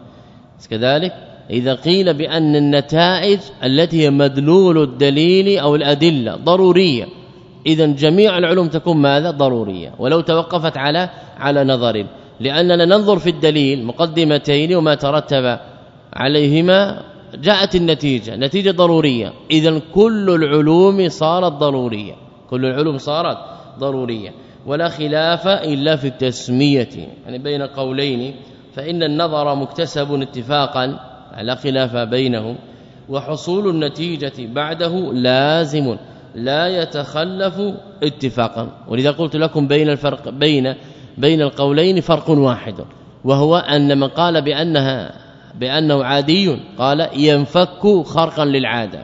كذلك إذا قيل بأن النتائج التي هي مدلول الدليل أو الأدلة ضرورية اذا جميع العلوم تكون ماذا؟ ضرورية. ولو توقفت على على نظر. لأننا ننظر في الدليل مقدمتين وما ترتب عليهما. جاءت النتيجة. نتيجة ضرورية. اذا كل العلوم صارت ضرورية. كل العلوم صارت ضرورية. ولا خلاف إلا في التسمية. يعني بين قولين. فإن النظر مكتسب اتفاقا. لا خلاف بينهم. وحصول النتيجة بعده لازم. لا يتخلف اتفاقا. ولذا قلت لكم بين الفرق بين بين القولين فرق واحد. وهو أن من قال بأنها بأنه عادي قال ينفك خرقا للعادة.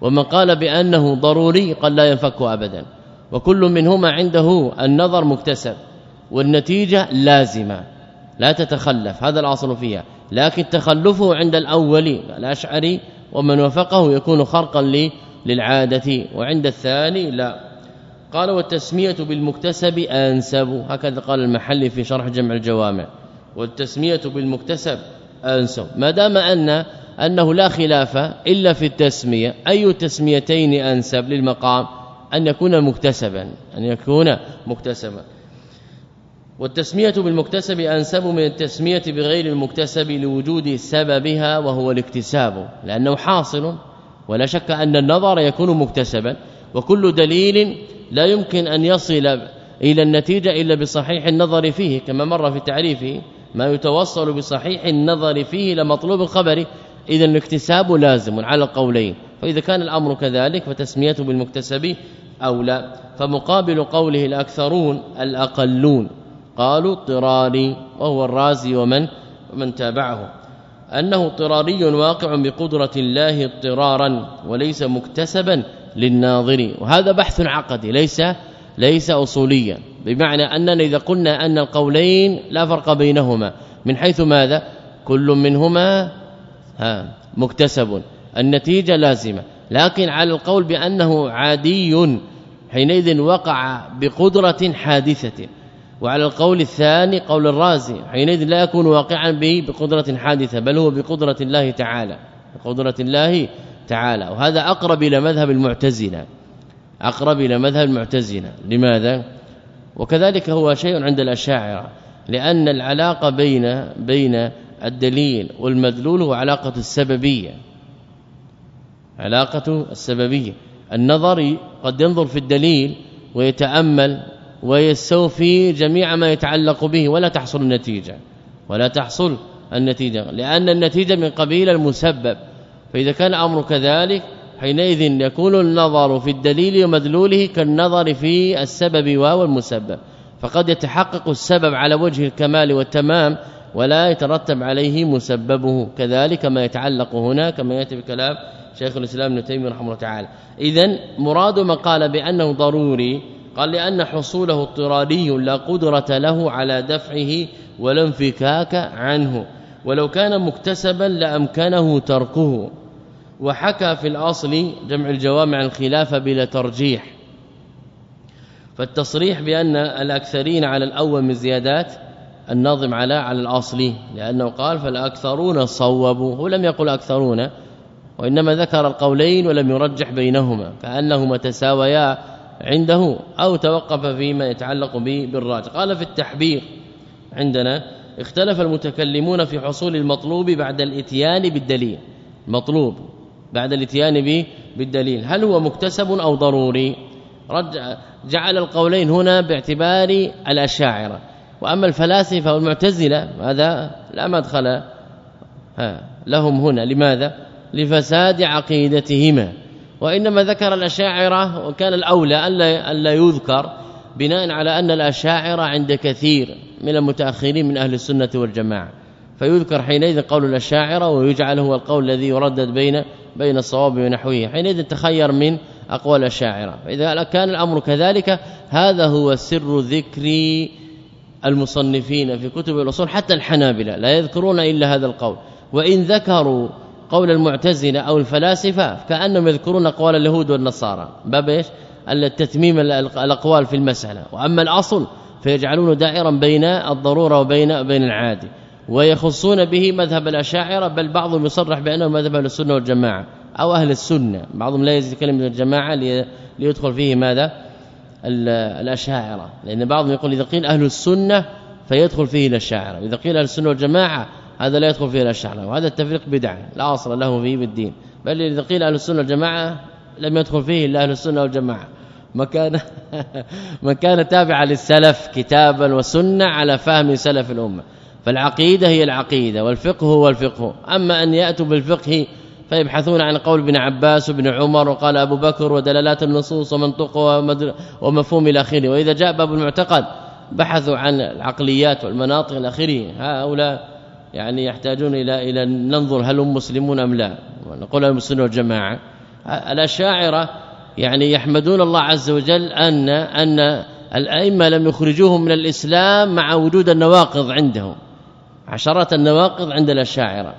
ومن قال بأنه ضروري قال لا ينفك أبدا. وكل منهما عنده النظر مكتسب والنتيجة لازمة. لا تتخلف هذا الأصل فيها. لكن تخلفه عند الأول الأشعري ومن وفقه يكون خرقا للعادة وعند الثاني لا. قال والتسمية بالمكتسب أنسب. هكذا قال المحلي في شرح جمع الجوامع. والتسمية بالمكتسب أنسب. ما دام ان أنه لا خلاف إلا في التسمية أي تسميتين أنسب للمقام؟ أن يكون مكتسبا أن يكون مكتسبا. والتسمية بالمكتسب أنسب من التسمية بغير المكتسب لوجود سببها وهو الاكتساب لأنه حاصل ولا شك أن النظر يكون مكتسبا وكل دليل لا يمكن أن يصل إلى النتيجة إلا بصحيح النظر فيه كما مر في تعريفه ما يتوصل بصحيح النظر فيه لمطلوب الخبر. إذا الاكتساب لازم على القولين فإذا كان الأمر كذلك فتسميته بالمكتسب أو لا فمقابل قوله الأكثرون الأقلون قالوا اضطراري وهو الرازي ومن ومن تابعه. أنه اضطراري واقع بقدرة الله اضطرارا وليس مكتسبا للناظر. وهذا بحث عقدي ليس ليس أصوليا. بمعنى أننا إذا قلنا أن القولين لا فرق بينهما من حيث ماذا؟ كل منهما ها مكتسب. النتيجة لازمة. لكن على القول بأنه عادي حينئذ وقع بقدرة حادثة. وعلى القول الثاني قول الرازي حينئذ لا يكون واقعا به بقدرة حادثة بل هو بقدرة الله تعالى بقدرة الله تعالى. وهذا أقرب إلى مذهب المعتزلة أقرب إلى مذهب المعتزلة. لماذا؟ وكذلك هو شيء عند الأشاعرة لأن العلاقة بين بين الدليل والمدلول هو علاقة السببية. علاقة السببية. النظر قد ينظر في الدليل ويتأمل ويستوفي جميع ما يتعلق به ولا تحصل النتيجة. ولا تحصل النتيجة لأن النتيجة من قبيل المسبب. فإذا كان أمر كذلك حينئذ يكون النظر في الدليل ومدلوله كالنظر في السبب والمسبب فقد يتحقق السبب على وجه الكمال والتمام ولا يترتب عليه مسببه. كذلك ما يتعلق هنا كما يأتي بكلام شيخ الإسلام ابن تيمية رحمه الله تعالى. اذا مراد ما قال بأنه ضروري قال لأن حصوله اضطراري لا قدرة له على دفعه ولا انفكاك عنه. ولو كان مكتسبا لأمكنه تركه. وحكى في الأصل جمع الجوامع الخلاف بلا ترجيح. فالتصريح بأن الأكثرين على الأول من زيادات الناظم على على الأصل لأنه قال فالأكثرون صوبوا. هو لم يقل أكثرون وإنما ذكر القولين ولم يرجح بينهما كأنهما تساويا عنده أو توقف فيما يتعلق به بالراجح. قال في التحبير عندنا اختلف المتكلمون في حصول المطلوب بعد الإتيان بالدليل. مطلوب بعد الإتيان به بالدليل. هل هو مكتسب أو ضروري؟ رجع جعل القولين هنا باعتبار الأشاعرة. وأما الفلاسفة والمعتزلة هذا لا مدخل لهم هنا. لماذا؟ لفساد عقيدتهما. وإنما ذكر الأشاعرة وكان الأولى الا الا يذكر بناء على أن الأشاعرة عند كثير من المتأخرين من أهل السنة والجماعة. فيذكر حينئذ قول الأشاعرة ويجعل هو القول الذي يردد بين بين الصواب ونحوه. حينئذ تخير من أقوال الشاعره فإذا كان الأمر كذلك هذا هو سر ذكر المصنفين في كتب الأصول حتى الحنابلة. لا يذكرون إلا هذا القول. وإن ذكروا قول المعتزلة أو الفلاسفة كأنهم يذكرون اقوال اليهود والنصارى. باب إيش؟ التتميم الأقوال في المسألة. وأما الأصل فيجعلون دائرا بين الضرورة وبين بين العادي ويخصون به مذهب الأشاعرة بل بعضهم يصرح بأنه مذهب أهل السنة والجماعة أو أهل السنة. بعضهم لا يزيد كلمه الجماعة ليدخل فيه ماذا؟ الأشاعرة. لأن بعضهم يقول إذا قيل أهل السنة فيدخل فيه الأشاعرة. إذا قيل أهل السنة والجماعة هذا لا يدخل فيه الاشاعره وهذا التفريق بدعة لا أصل له فيه بالدين بل إذا قيل أهل السنة والجماعة لم يدخل فيه إلا أهل السنة والجماعة. ما كان *laughs* من كان تابعا للسلف كتابا وسنة على فهم سلف الأمة. فالعقيدة هي العقيدة والفقه هو الفقه. أما أن يأتوا بالفقه فيبحثون عن قول ابن عباس وابن عمر وقال أبو بكر ودلالات النصوص ومنطق ومفهوم إلى آخره. وإذا جاء باب المعتقد بحثوا عن العقليات والمناطق إلى آخره. هؤلاء يعني يحتاجون إلى إلى ننظر هل هم مسلمون أم لا. نقول المسلمون والجماعه الأشاعرة يعني يحمدون الله عز وجل أن أن الأئمة لم يخرجوهم من الإسلام مع وجود النواقض عندهم. عشرات النواقض عند الأشاعرة.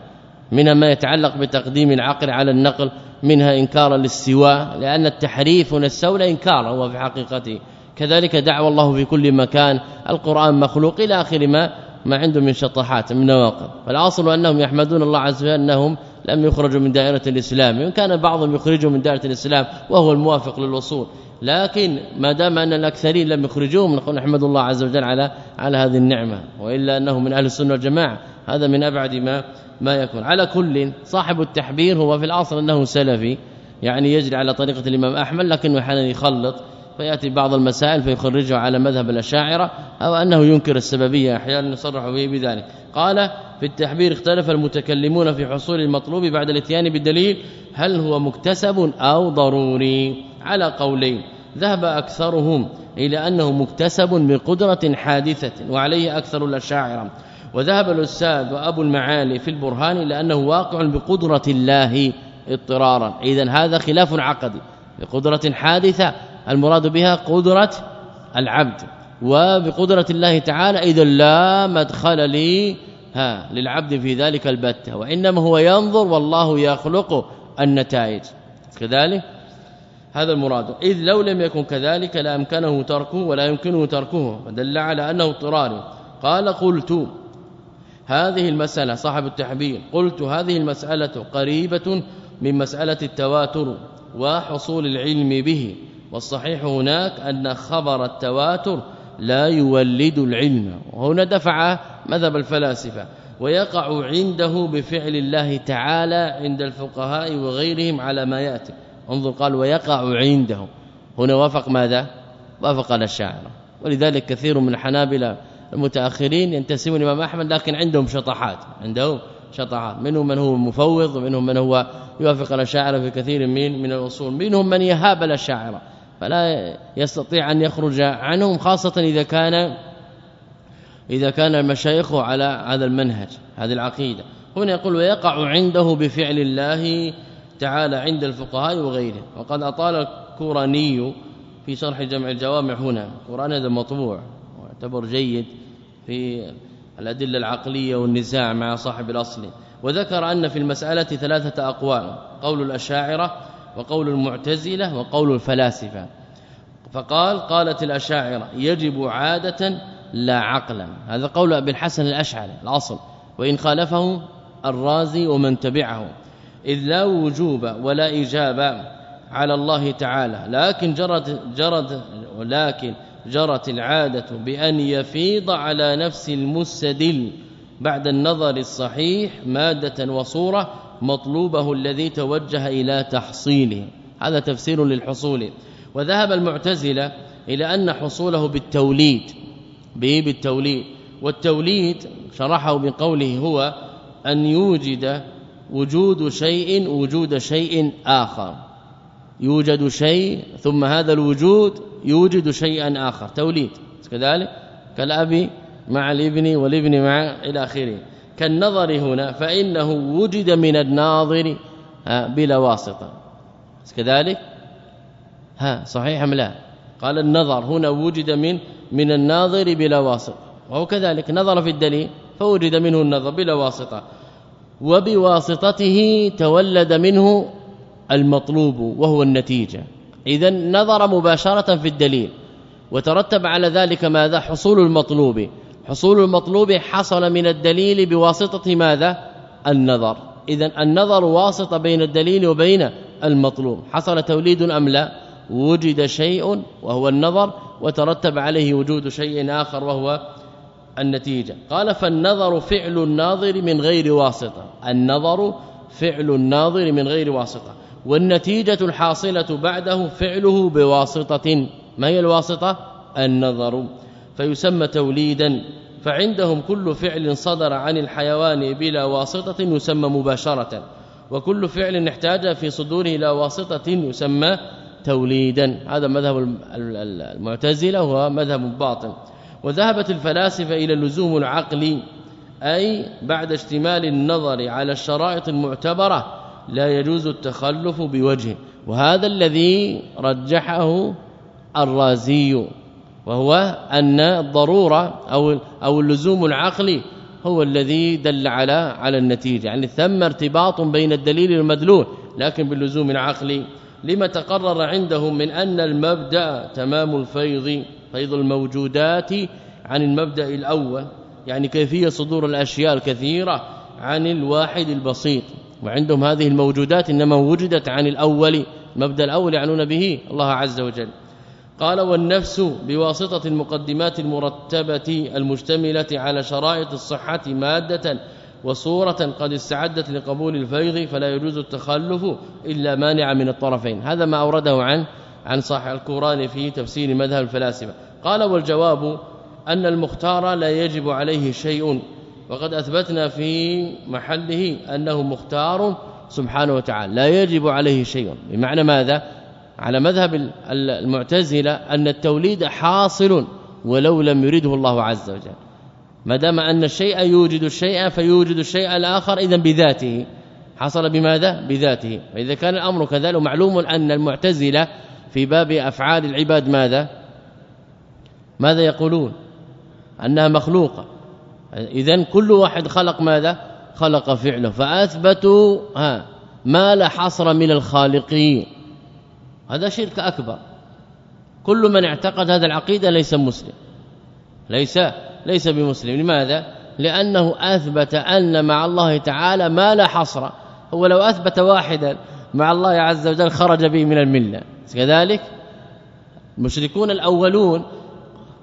منها ما يتعلق بتقديم العقل على النقل منها إنكار الاستواء لأن التحريف والسول إنكار هو في حقيقته. كذلك دعوى الله في كل مكان. القرآن مخلوق إلى آخر ما ما عندهم من شطحات من نواقض. فالأصل أنهم يحمدون الله عز وجل أنهم لم يخرجوا من دائرة الإسلام. وان كان بعضهم يخرجهم من دائرة الإسلام وهو الموافق للوصول. لكن ما دام أن الأكثرين لم يخرجوهم نقول نحمد الله عز وجل على على هذه النعمة. وإلا انه من أهل السنة والجماعة. هذا من أبعد ما ما يكون. على كل صاحب التحبير هو في الأصل أنه سلفي يعني يجري على طريقة الإمام أحمد لكنه أحيانا يخلط فيأتي بعض المسائل فيخرجها على مذهب الأشاعرة أو أنه ينكر السببية أحيانا يصرح به بذلك. قال في التحبير اختلف المتكلمون في حصول المطلوب بعد الإتيان بالدليل هل هو مكتسب أو ضروري. على قولين ذهب أكثرهم إلى أنه مكتسب بقدرة حادثة وعليه أكثر الأشاعرة. وذهب الأستاذ وابو المعالي في البرهان لأنه واقع بقدرة الله اضطرارا. اذا هذا خلاف عقدي. بقدرة حادثة المراد بها قدرة العبد وبقدرة الله تعالى إذا لا مدخل لي ها للعبد في ذلك البتة وإنما هو ينظر والله يخلق النتائج. كذلك هذا المراد. إذ لو لم يكن كذلك لا أمكنه تركه ولا يمكنه تركه فدل على أنه اضطراري قال قلت هذه المسألة صاحب التحبير قلت هذه المسألة قريبة من مسألة التواتر وحصول العلم به. والصحيح هناك أن خبر التواتر لا يولد العلم. وهنا دفع مذهب الفلاسفة ويقع عنده بفعل الله تعالى عند الفقهاء وغيرهم على ما يأتي. انظر قال ويقع عنده. هنا وافق ماذا؟ وافق الاشاعره ولذلك كثير من الحنابلة المتأخرين ينتسبون الامام أحمد لكن عندهم شطحات عندهم شطحات. منهم من هو مفوض ومنهم من هو يوافق الاشاعره في كثير من من الأصول. منهم من يهاب الاشاعره فلا يستطيع أن يخرج عنهم خاصة إذا كان إذا كان المشايخ على هذا المنهج هذه العقيدة. هنا يقول ويقع عنده بفعل الله تعالى عند الفقهاء وغيره. وقد أطال الكوراني في شرح جمع الجوامع هنا. القرآن هذا مطبوع واعتبر جيد في الأدلة العقلية والنزاع مع صاحب الأصل. وذكر أن في المسألة ثلاثة أقوال. قول الأشاعرة وقول المعتزلة وقول الفلاسفة. فقال قالت الأشاعرة يجب عادة لا عقلا. هذا قول أبي الحسن الأشعري الأصل. وإن خالفه الرازي ومن تبعه. إذ لا وجوب ولا إجابة على الله تعالى. لكن جرت جرت ولكن جرت العادة بأن يفيض على نفس المستدل بعد النظر الصحيح مادة وصورة مطلوبه الذي توجه إلى تحصيله. هذا تفسير للحصول. وذهب المعتزلة إلى أن حصوله بالتوليد به بالتوليد. والتوليد شرحه بقوله هو أن يوجد وجود شيء وجود شيء آخر. يوجد شيء ثم هذا الوجود يوجد شيئا آخر. توليد كذلك كالأب مع الابن والابن مع إلى آخره. كالنظر هنا فإنه وجد من الناظر بلا واسطة. كذلك؟ ها صحيح أم لا؟ قال النظر هنا وجد من من الناظر بلا واسطة. وهو كذلك نظر في الدليل فوجد منه النظر بلا واسطة. وبواسطته تولد منه المطلوب وهو النتيجة. اذا نظر مباشرة في الدليل وترتب على ذلك ماذا؟ حصول المطلوب. حصول المطلوب حصل من الدليل بواسطة ماذا؟ النظر. اذا النظر واسطة بين الدليل وبين المطلوب. حصل توليد أم لا؟ وجد شيء وهو النظر وترتب عليه وجود شيء آخر وهو النتيجة. قال فالنظر فعل الناظر من غير واسطة. النظر فعل الناظر من غير واسطة. والنتيجة الحاصلة بعده فعله بواسطة. ما هي الواسطة؟ النظر. فيسمى توليدا فعندهم كل فعل صدر عن الحيوان بلا واسطة يسمى مباشرة وكل فعل احتاج في صدوره إلى واسطة يسمى توليدا. هذا مذهب المعتزلة وهو مذهب باطل وذهبت الفلاسفة إلى اللزوم العقلي أي بعد اشتمال النظر على الشرائط المعتبرة لا يجوز التخلف بوجه وهذا الذي رجحه الرازي. وهو أن الضرورة أو أو اللزوم العقلي هو الذي دل على على النتيجة. يعني ثم ارتباط بين الدليل والمدلول لكن باللزوم العقلي. لما تقرر عندهم من أن المبدأ تمام الفيض فيض الموجودات عن المبدأ الأول يعني كيفية صدور الأشياء الكثيرة عن الواحد البسيط. وعندهم هذه الموجودات إنما وجدت عن الأول المبدا الأول يعنون به الله عز وجل. قال والنفس بواسطة المقدمات المرتبة المشتملة على شرائط الصحة مادة وصورة قد استعدت لقبول الفيض فلا يجوز التخلف إلا مانع من الطرفين. هذا ما أورده عن عن صاحب الكوراني في تفسير مذهب الفلاسفة. قال والجواب أن المختار لا يجب عليه شيء. وقد أثبتنا في محله أنه مختار سبحانه وتعالى. لا يجب عليه شيء. بمعنى ماذا؟ على مذهب المعتزلة أن التوليد حاصل ولو لم يرده الله عز وجل. ما دام أن الشيء يوجد الشيء فيوجد الشيء الآخر اذا بذاته. حصل بماذا؟ بذاته. فاذا كان الأمر كذلك معلوم أن المعتزلة في باب أفعال العباد ماذا؟ ماذا يقولون؟ أنها مخلوقة. اذا كل واحد خلق ماذا؟ خلق فعله. فأثبتوا ها ما لا حصر من الخالقين. هذا شرك أكبر. كل من اعتقد هذا العقيدة ليس مسلم. ليس ليس بمسلم. لماذا؟ لأنه أثبت أن مع الله تعالى ما لا حصر. هو لو أثبت واحدا مع الله عز وجل خرج به من الملة. كذلك المشركون الأولون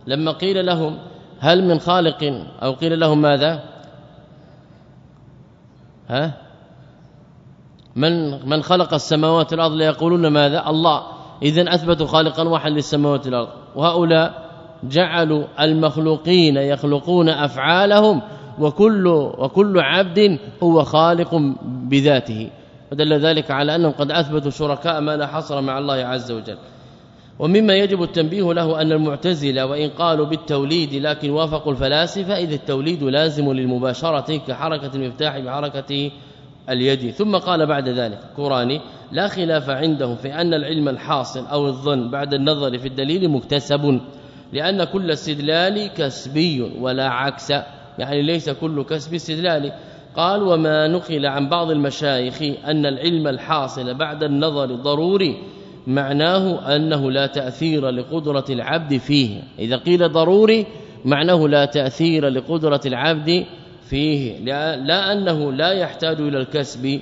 لما قيل لهم هل من خالق أو قيل لهم ماذا؟ ها؟ من من خلق السماوات والأرض ليقولون ماذا؟ الله. اذا اثبتوا خالقا واحدا للسماوات والأرض. وهؤلاء جعلوا المخلوقين يخلقون أفعالهم وكل وكل عبد هو خالق بذاته. ودل ذلك على أنهم قد أثبتوا شركاء ما لا حصر مع الله عز وجل. ومما يجب التنبيه له أن المعتزلة وإن قالوا بالتوليد لكن وافقوا الفلاسفة إذ التوليد لازم للمباشرة كحركة المفتاح بحركة اليد. ثم قال بعد ذلك كوراني لا خلاف عندهم في أن العلم الحاصل أو الظن بعد النظر في الدليل مكتسب لأن كل استدلال كسبي ولا عكس. يعني ليس كل كسب استدلالي قال وما نقل عن بعض المشايخ أن العلم الحاصل بعد النظر ضروري معناه أنه لا تأثير لقدرة العبد فيه. إذا قيل ضروري معناه لا تأثير لقدرة العبد فيه لا أنه لا يحتاج إلى الكسب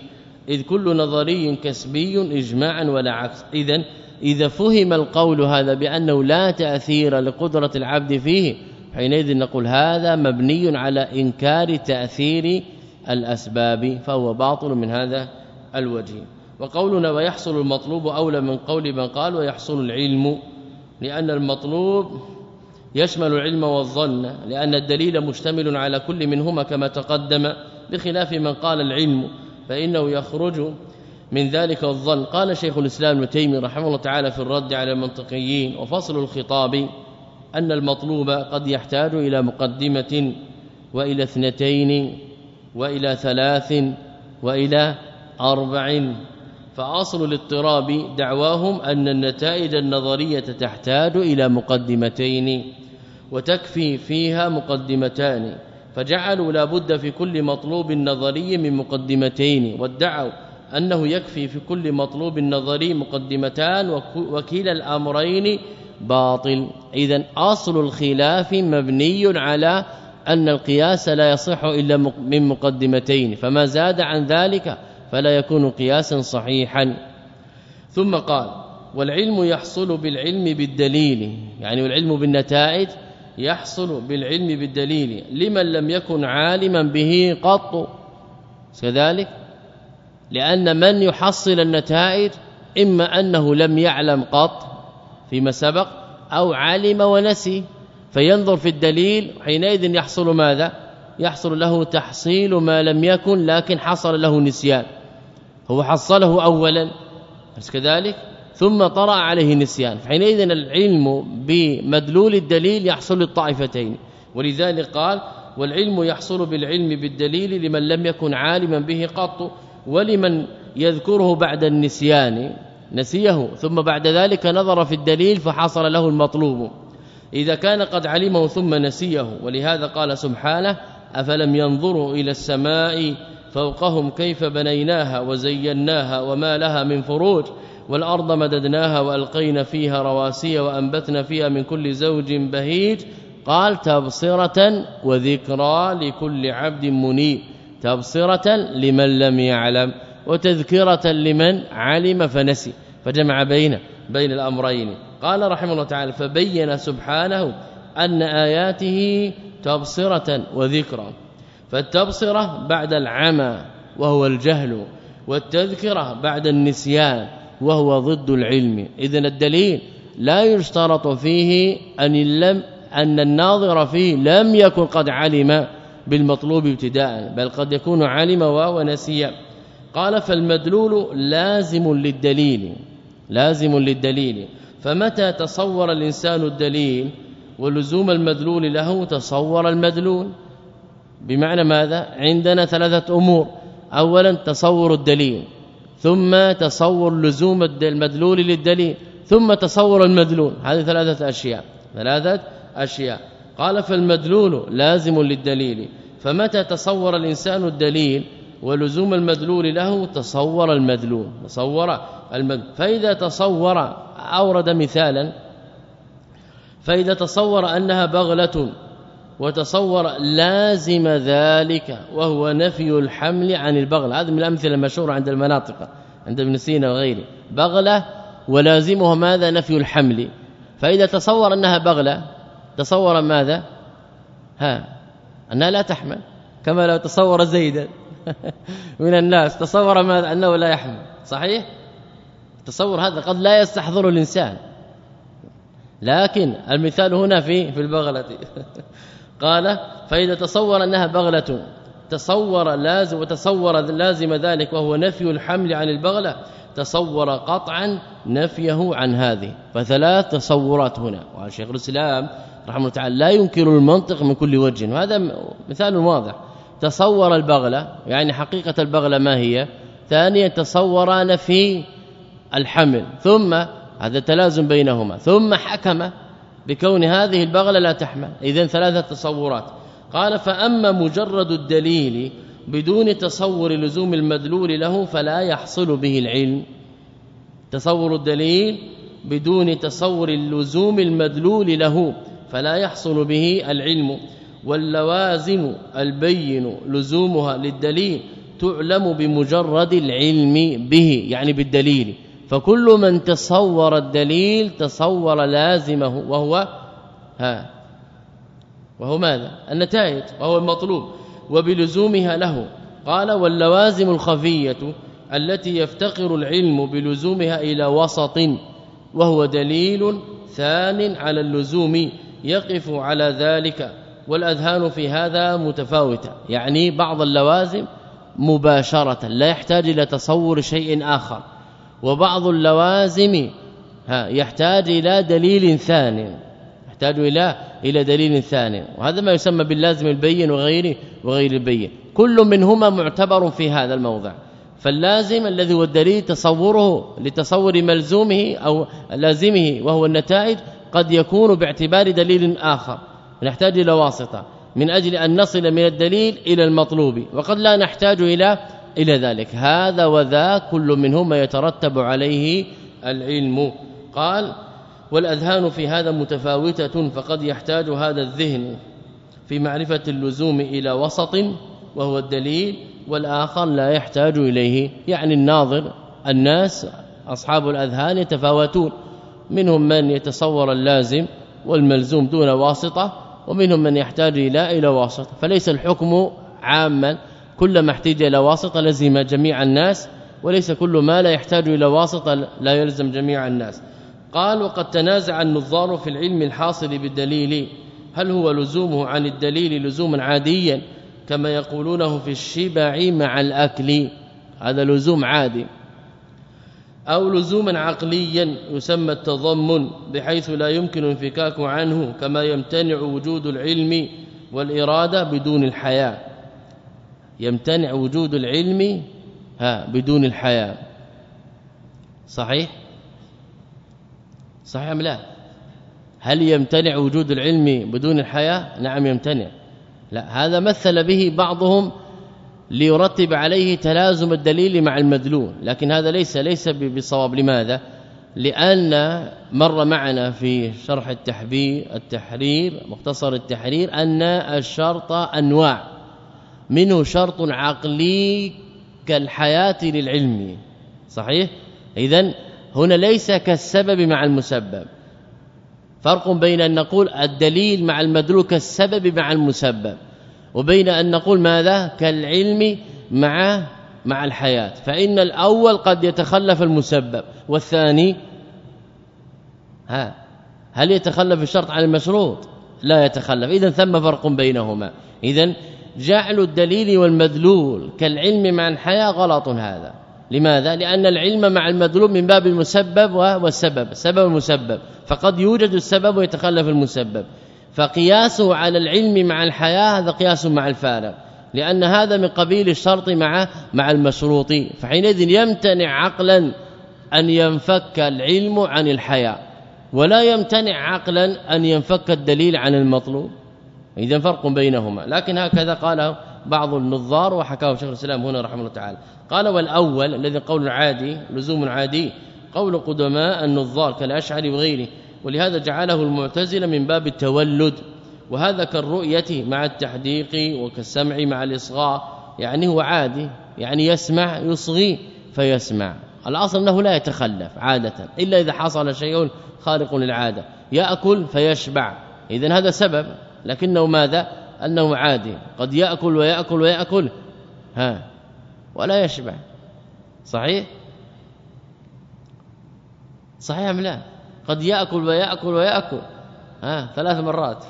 إذ كل نظري كسبي اجماعا ولا عكس. اذا إذا فهم القول هذا بأنه لا تأثير لقدرة العبد فيه حينئذ نقول هذا مبني على إنكار تأثير الأسباب فهو باطل من هذا الوجه. وقولنا ويحصل المطلوب أولى من قول من قال ويحصل العلم لأن المطلوب يشمل العلم والظن لأن الدليل مشتمل على كل منهما كما تقدم بخلاف من قال العلم فإنه يخرج من ذلك الظن. قال شيخ الإسلام ابن تيمية رحمه الله تعالى في الرد على المنطقيين وفصل الخطاب أن المطلوب قد يحتاج إلى مقدمة وإلى اثنتين وإلى ثلاث وإلى أربع. فأصل الاضطراب دعواهم أن النتائج النظرية تحتاج إلى مقدمتين. وتكفي فيها مقدمتان فجعلوا لا بد في كل مطلوب نظري من مقدمتين وادعوا أنه يكفي في كل مطلوب نظري مقدمتان وكلا الأمرين باطل. اذا أصل الخلاف مبني على أن القياس لا يصح إلا من مقدمتين فما زاد عن ذلك فلا يكون قياسا صحيحا. ثم قال والعلم يحصل بالعلم بالدليل يعني والعلم بالنتائج يحصل بالعلم بالدليل. لمن لم يكن عالما به قط. كذلك؟ لأن من يحصل النتائج إما أنه لم يعلم قط فيما سبق أو علم ونسي. فينظر في الدليل حينئذ يحصل ماذا؟ يحصل له تحصيل ما لم يكن لكن حصل له نسيان. هو حصله اولا. كذلك؟ ثم طرأ عليه نسيان. حينئذ العلم بمدلول الدليل يحصل للطائفتين. ولذلك قال والعلم يحصل بالعلم بالدليل لمن لم يكن عالما به قط ولمن يذكره بعد النسيان نسيه. ثم بعد ذلك نظر في الدليل فحصل له المطلوب. إذا كان قد علمه ثم نسيه. ولهذا قال سبحانه أفلم ينظروا إلى السماء فوقهم كيف بنيناها وزيناها وما لها من فروج؟ والأرض مددناها وألقينا فيها رواسي وأنبتنا فيها من كل زوج بهيج. قال تبصرة وذكرى لكل عبد منيب. تبصرة لمن لم يعلم وتذكرة لمن علم فنسي. فجمع بين بين الأمرين. قال رحمه الله تعالى فبين سبحانه أن آياته تبصرة وذكرى. فالتبصرة بعد العمى وهو الجهل والتذكرة بعد النسيان وهو ضد العلم. اذا الدليل لا يشترط فيه أن لم أن الناظر فيه لم يكن قد علم بالمطلوب ابتداء بل قد يكون علم ونسي قال فالمدلول لازم للدليل لازم للدليل. فمتى تصور الإنسان الدليل ولزوم المدلول له تصور المدلول؟ بمعنى ماذا؟ عندنا ثلاثة أمور. اولا تصور الدليل. ثم تصور لزوم المدلول للدليل ثم تصور المدلول. هذه ثلاثة أشياء ثلاثة أشياء. قال فالمدلول لازم للدليل. فمتى تصور الإنسان الدليل ولزوم المدلول له؟ تصور المدلول تصور المدلول فإذا تصور أورد مثالا فإذا تصور أنها بغلة وتصور لازم ذلك وهو نفي الحمل عن البغل هذا من الأمثلة المشهورة عند المناطق عند ابن سينا وغيره. بغلة ولازمها ماذا؟ نفي الحمل. فإذا تصور أنها بغلة تصور ماذا؟ ها أنها لا تحمل كما لو تصور زيدا. *laughs* من الناس تصور ماذا؟ أنه لا يحمل. صحيح؟ تصور هذا قد لا يستحضر الإنسان. لكن المثال هنا في في البغلة. *laughs* قال فإذا تصور أنها بغلة تصور لازم وتصور لازم ذلك وهو نفي الحمل عن البغلة تصور قطعا نفيه عن هذه. فثلاث تصورات هنا. وشيخ الإسلام رحمه الله تعالى لا ينكر المنطق من كل وجه. وهذا مثال واضح. تصور البغلة يعني حقيقة البغلة ما هي؟ ثانيا تصور نفي الحمل. ثم هذا تلازم بينهما. ثم حكم بكون هذه البغلة لا تحمل. اذا ثلاثة تصورات. قال فأما مجرد الدليل بدون تصور لزوم المدلول له فلا يحصل به العلم. تصور الدليل بدون تصور اللزوم المدلول له فلا يحصل به العلم. واللوازم البين لزومها للدليل تعلم بمجرد العلم به يعني بالدليل. فكل من تصور الدليل تصور لازمه وهو ها وهو ماذا؟ النتائج وهو المطلوب وبلزومها له. قال واللوازم الخفية التي يفتقر العلم بلزومها إلى وسط وهو دليل ثان على اللزوم يقف على ذلك. والأذهان في هذا متفاوتة يعني بعض اللوازم مباشرة لا يحتاج إلى تصور شيء آخر. وبعض اللوازم يحتاج إلى دليل ثاني يحتاج إلى إلى دليل ثاني وهذا ما يسمى باللازم البين وغيره وغير البين. كل منهما معتبر في هذا الموضع. فاللازم الذي هو الدليل تصوره لتصور ملزومه أو لازمه وهو النتائج قد يكون باعتبار دليل آخر. نحتاج إلى واسطة. من أجل أن نصل من الدليل إلى المطلوب. وقد لا نحتاج إلى إلى ذلك. هذا وذا كل منهما يترتب عليه العلم. قال والأذهان في هذا متفاوتة فقد يحتاج هذا الذهن في معرفة اللزوم إلى وسط وهو الدليل والآخر لا يحتاج إليه. يعني الناظر الناس أصحاب الأذهان يتفاوتون. منهم من يتصور اللازم والملزوم دون واسطة ومنهم من يحتاج إلى إلى واسطة. فليس الحكم عاما. كلما احتاج إلى واسطة لزم جميع الناس وليس كل ما لا يحتاج إلى واسطة لا يلزم جميع الناس. قال وقد تنازع النظار في العلم الحاصل بالدليل. هل هو لزومه عن الدليل لزوما عاديا كما يقولونه في الشبع مع الأكل. هذا لزوم عادي. أو لزوما عقليا يسمى التضمن بحيث لا يمكن انفكاك عنه كما يمتنع وجود العلم والإرادة بدون الحياة. يمتنع وجود العلم ها بدون الحياة. صحيح؟ صحيح أم لا؟ هل يمتنع وجود العلم بدون الحياة؟ نعم يمتنع. لا هذا مثل به بعضهم ليرتب عليه تلازم الدليل مع المدلول. لكن هذا ليس ليس بصواب. لماذا؟ لأن مر معنا في شرح التحبير التحرير مختصر التحرير أن الشرط أنواع. منه شرط عقلي كالحياة للعلم. صحيح؟ إذا هنا ليس كالسبب مع المسبب. فرق بين أن نقول الدليل مع المدلول كالسبب مع المسبب وبين أن نقول ماذا؟ كالعلم مع مع الحياة. فإن الأول قد يتخلف المسبب والثاني؟ ها هل يتخلف الشرط عن المشروط؟ لا يتخلف. إذا ثم فرق بينهما. إذا جعل الدليل والمدلول كالعلم مع الحياة غلط هذا. لماذا؟ لأن العلم مع المدلول من باب المسبب والسبب سبب المسبب. فقد يوجد السبب ويتخلف المسبب. فقياسه على العلم مع الحياة هذا قياس مع الفارق. لأن هذا من قبيل الشرط مع مع المشروط. فحينئذ يمتنع عقلا أن ينفك العلم عن الحياة ولا يمتنع عقلا أن ينفك الدليل عن المطلوب. إذا فرق بينهما. لكن هكذا قال بعض النظار وحكاه شيخ الإسلام هنا رحمه الله تعالى. قال والأول الذي قول عادي لزوم عادي قول قدماء النظار كالأشعري وغيره ولهذا جعله المعتزلة من باب التولد وهذا كالرؤية مع التحديق وكالسمع مع الإصغاء. يعني هو عادي يعني يسمع يصغي فيسمع. الأصل أنه لا يتخلف عادة إلا إذا حصل شيء خارق للعادة. يأكل فيشبع. اذا هذا سبب. لكنه ماذا؟ أنه عادي. قد يأكل ويأكل ويأكل. ها. ولا يشبع. صحيح؟ صحيح أم لا؟ قد يأكل ويأكل ويأكل. ها ثلاث مرات.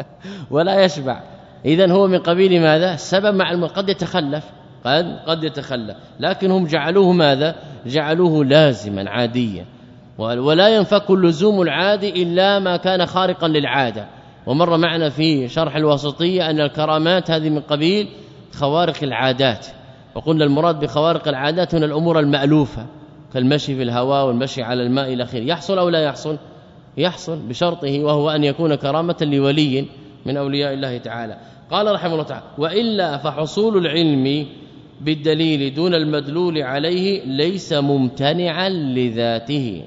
*laughs* ولا يشبع. اذا هو من قبيل ماذا؟ سبب مع. قد يتخلف. قد قد يتخلف. لكن هم جعلوه ماذا؟ جعلوه لازما عاديا. ولا ينفك اللزوم العادي إلا ما كان خارقا للعادة. ومر معنا في شرح الواسطية أن الكرامات هذه من قبيل خوارق العادات. وقلنا المراد بخوارق العادات هنا الأمور المألوفة كالمشي في الهواء والمشي على الماء إلى آخره. يحصل أو لا يحصل؟ يحصل بشرطه وهو أن يكون كرامة لولي من أولياء الله تعالى. قال رحمه الله تعالى وإلا فحصول العلم بالدليل دون المدلول عليه ليس ممتنعا لذاته.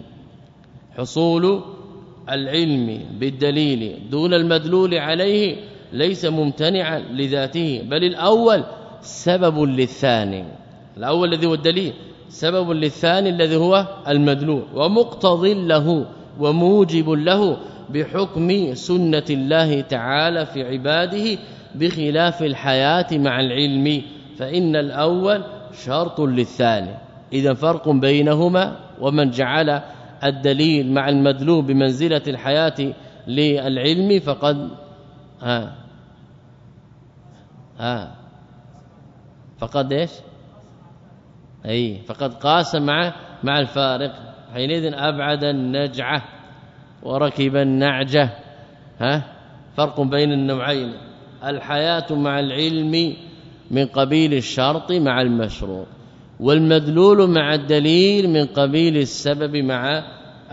حصول العلم بالدليل دون المدلول عليه ليس ممتنعا لذاته بل الأول سبب للثاني. الأول الذي هو الدليل سبب للثاني الذي هو المدلول ومقتض له وموجب له بحكم سنة الله تعالى في عباده بخلاف الحياة مع العلم فإن الأول شرط للثاني. إذا فرق بينهما ومن جعل الدليل مع المدلول بمنزلة الحياة للعلم فقد ها ها فقد إيش؟ أي فقد قاس مع مع الفارق. حينئذ أبعد النجعة وركب النعجة ها فرق بين النوعين. الحياة مع العلم من قبيل الشرط مع المشروط. والمدلول مع الدليل من قبيل السبب مع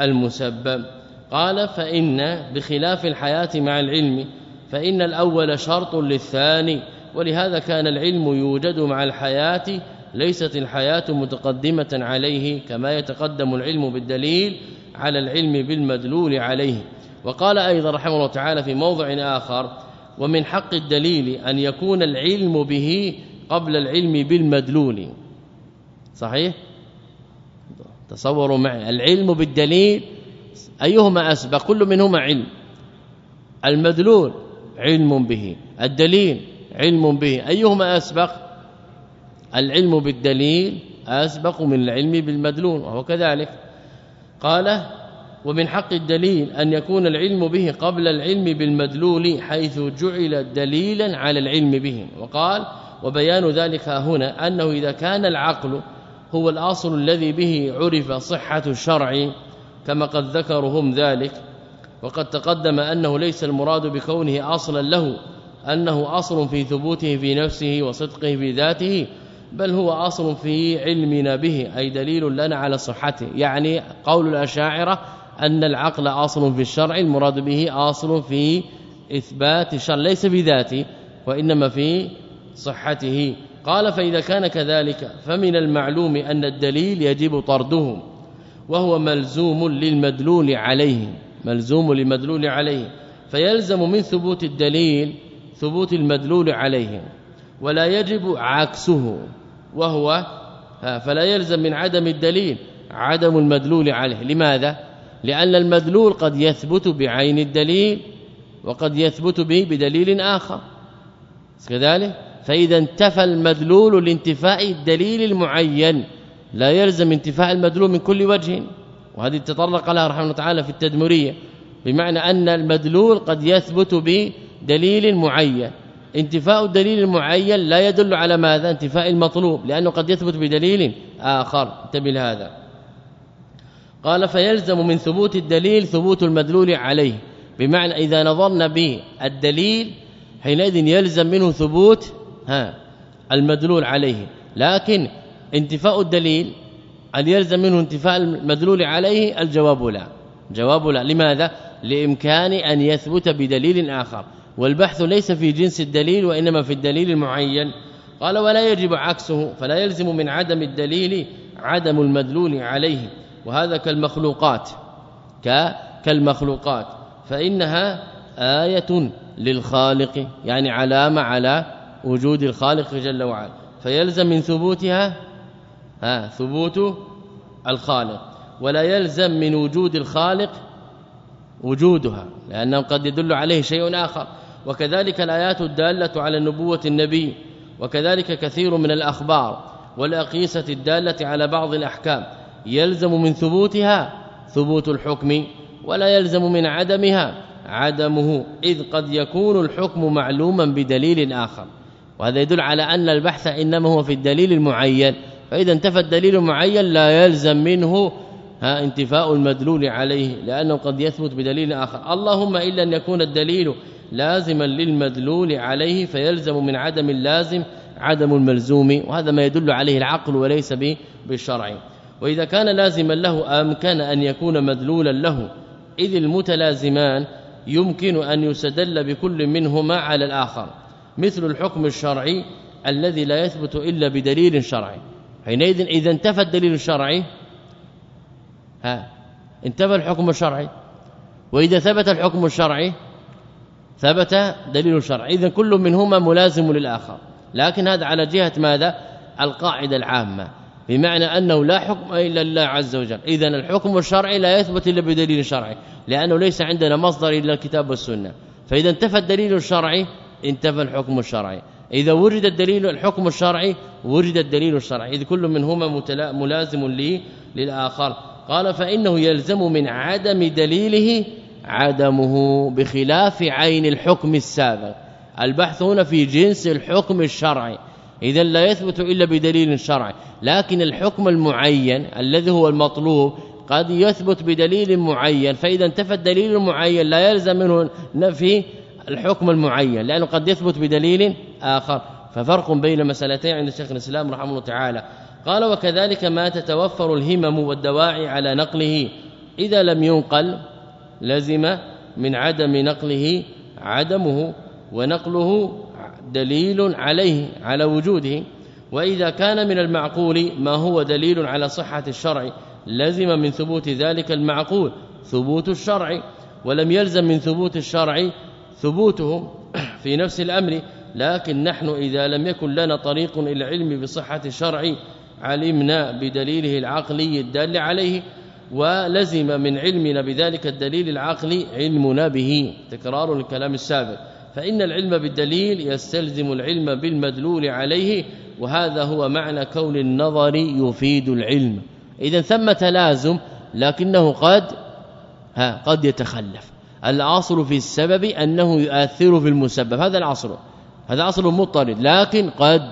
المسبب. قال فإن بخلاف الحياة مع العلم فإن الأول شرط للثاني ولهذا كان العلم يوجد مع الحياة ليست الحياة متقدمة عليه كما يتقدم العلم بالدليل على العلم بالمدلول عليه. وقال أيضا رحمه الله تعالى في موضع آخر ومن حق الدليل أن يكون العلم به قبل العلم بالمدلول. صحيح؟ تصوروا معي. العلم بالدليل أيهما أسبق؟ كل منهما علم. المدلول علم به الدليل علم به. أيهما أسبق؟ العلم بالدليل أسبق من العلم بالمدلول وهو كذلك. قال ومن حق الدليل أن يكون العلم به قبل العلم بالمدلول حيث جعل دليلا على العلم به. وقال وبيان ذلك هنا أنه إذا كان العقل هو الأصل الذي به عرف صحة الشرع كما قد ذكروا هم ذلك. وقد تقدم أنه ليس المراد بكونه أصلا له أنه أصل في ثبوته في نفسه وصدقه في ذاته بل هو أصل في علمنا به أي دليل لنا على صحته. يعني قول الأشاعرة أن العقل أصل في الشرع المراد به أصل في إثبات الشرع ليس بذاته وإنما في صحته. قال فإذا كان كذلك فمن المعلوم أن الدليل يجب طرده وهو ملزوم للمدلول عليه ملزوم للمدلول عليه فيلزم من ثبوت الدليل ثبوت المدلول عليه ولا يجب عكسه وهو فلا يلزم من عدم الدليل عدم المدلول عليه. لماذا؟ لأن المدلول قد يثبت بعين الدليل وقد يثبت به بدليل آخر. كذلك؟ فإذا انتفى المدلول لانتفاء الدليل المعين لا يلزم انتفاء المدلول من كل وجه. وهذه تطرق لها رحمه الله تعالى في التدمرية بمعنى أن المدلول قد يثبت بدليل معين. انتفاء الدليل المعين لا يدل على ماذا؟ انتفاء المطلوب لأنه قد يثبت بدليل آخر. انتبه لهذا. قال فيلزم من ثبوت الدليل ثبوت المدلول عليه. بمعنى إذا نظرنا به الدليل حينئذ يلزم منه ثبوت ها المدلول عليه. لكن انتفاء الدليل هل يلزم منه انتفاء المدلول عليه الجواب لا. جواب لا. لماذا؟ لإمكان أن يثبت بدليل آخر. والبحث ليس في جنس الدليل وإنما في الدليل المعين. قال ولا يجب عكسه. فلا يلزم من عدم الدليل عدم المدلول عليه. وهذا كالمخلوقات. كالمخلوقات. فإنها آية للخالق يعني علامة على وجود الخالق جل وعلا فيلزم من ثبوتها ها ثبوت الخالق ولا يلزم من وجود الخالق وجودها لأنه قد يدل عليه شيء آخر وكذلك الآيات الدالة على نبوة النبي وكذلك كثير من الأخبار والأقيسة الدالة على بعض الأحكام يلزم من ثبوتها ثبوت الحكم ولا يلزم من عدمها عدمه إذ قد يكون الحكم معلوما بدليل آخر. وهذا يدل على أن البحث إنما هو في الدليل المعين. فإذا انتفى الدليل المعين لا يلزم منه ها انتفاء المدلول عليه لأنه قد يثبت بدليل آخر. اللهم إلا أن يكون الدليل لازما للمدلول عليه فيلزم من عدم اللازم عدم الملزوم. وهذا ما يدل عليه العقل وليس بالشرع. وإذا كان لازما له أمكن أن يكون مدلولا له. إذ المتلازمان يمكن أن يستدل بكل منهما على الآخر. مثل الحكم الشرعي الذي لا يثبت إلا بدليل شرعي. حينئذ إذا انتفى الدليل الشرعي ها انتفى الحكم الشرعي. وإذا ثبت الحكم الشرعي ثبت دليل شرعي. إذا كل منهما ملازم للآخر. لكن هذا على جهة ماذا؟ القاعدة العامة. بمعنى أنه لا حكم إلا لله عز وجل. إذا الحكم الشرعي لا يثبت إلا بدليل شرعي لأنه ليس عندنا مصدر إلا الكتاب والسنة. فإذا انتفى الدليل الشرعي انتفى الحكم الشرعي. إذا وجد الدليل الحكم الشرعي وجد الدليل الشرعي. إذ كل منهما ملازم لي للآخر. قال فإنه يلزم من عدم دليله عدمه بخلاف عين الحكم السابق. البحث هنا في جنس الحكم الشرعي. اذا لا يثبت إلا بدليل شرعي. لكن الحكم المعين الذي هو المطلوب قد يثبت بدليل معين. فإذا انتفى الدليل المعين لا يلزم منه نفي الحكم المعين لأنه قد يثبت بدليل آخر. ففرق بين مسألتين عند شيخ الإسلام رحمه الله تعالى. قال وكذلك ما تتوفر الهمم والدواعي على نقله. إذا لم ينقل لزم من عدم نقله عدمه ونقله دليل عليه على وجوده. وإذا كان من المعقول ما هو دليل على صحة الشرع لزم من ثبوت ذلك المعقول ثبوت الشرع. ولم يلزم من ثبوت الشرع ثبوته في نفس الأمر لكن نحن إذا لم يكن لنا طريق إلى العلم بصحة الشرع علمنا بدليله العقلي الدال عليه ولزم من علمنا بذلك الدليل العقلي علمنا به. تكرار الكلام السابق. فإن العلم بالدليل يستلزم العلم بالمدلول عليه وهذا هو معنى كون النظر يفيد العلم. اذا ثم تلازم لكنه قد ها قد يتخلف. الاصل في السبب أنه يؤثر في المسبب. هذا الاصل هذا اصل مضطرد لكن قد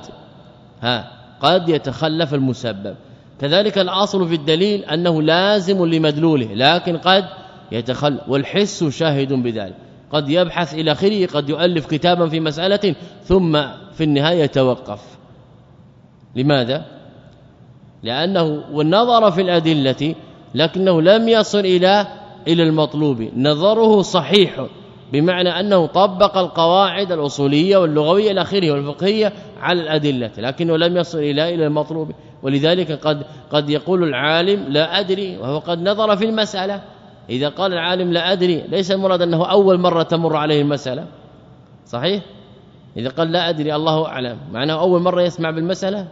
ها قد يتخلف المسبب. كذلك الاصل في الدليل أنه لازم لمدلوله لكن قد يتخلف والحس شاهد بذلك. قد يبحث إلى آخره قد يؤلف كتابا في مسألة ثم في النهاية يتوقف. لماذا؟ لأنه والنظر في الأدلة لكنه لم يصل إلى إلى المطلوب. نظره صحيح بمعنى أنه طبق القواعد الأصولية واللغوية إلى آخره والفقهية على الأدلة لكنه لم يصل إلى إلى المطلوب. ولذلك قد قد يقول العالم لا أدري وهو قد نظر في المسألة. إذا قال العالم لا أدري ليس المراد أنه أول مرة تمر عليه المسألة. صحيح؟ إذا قال لا أدري الله أعلم. معناه أول مرة يسمع بالمسألة؟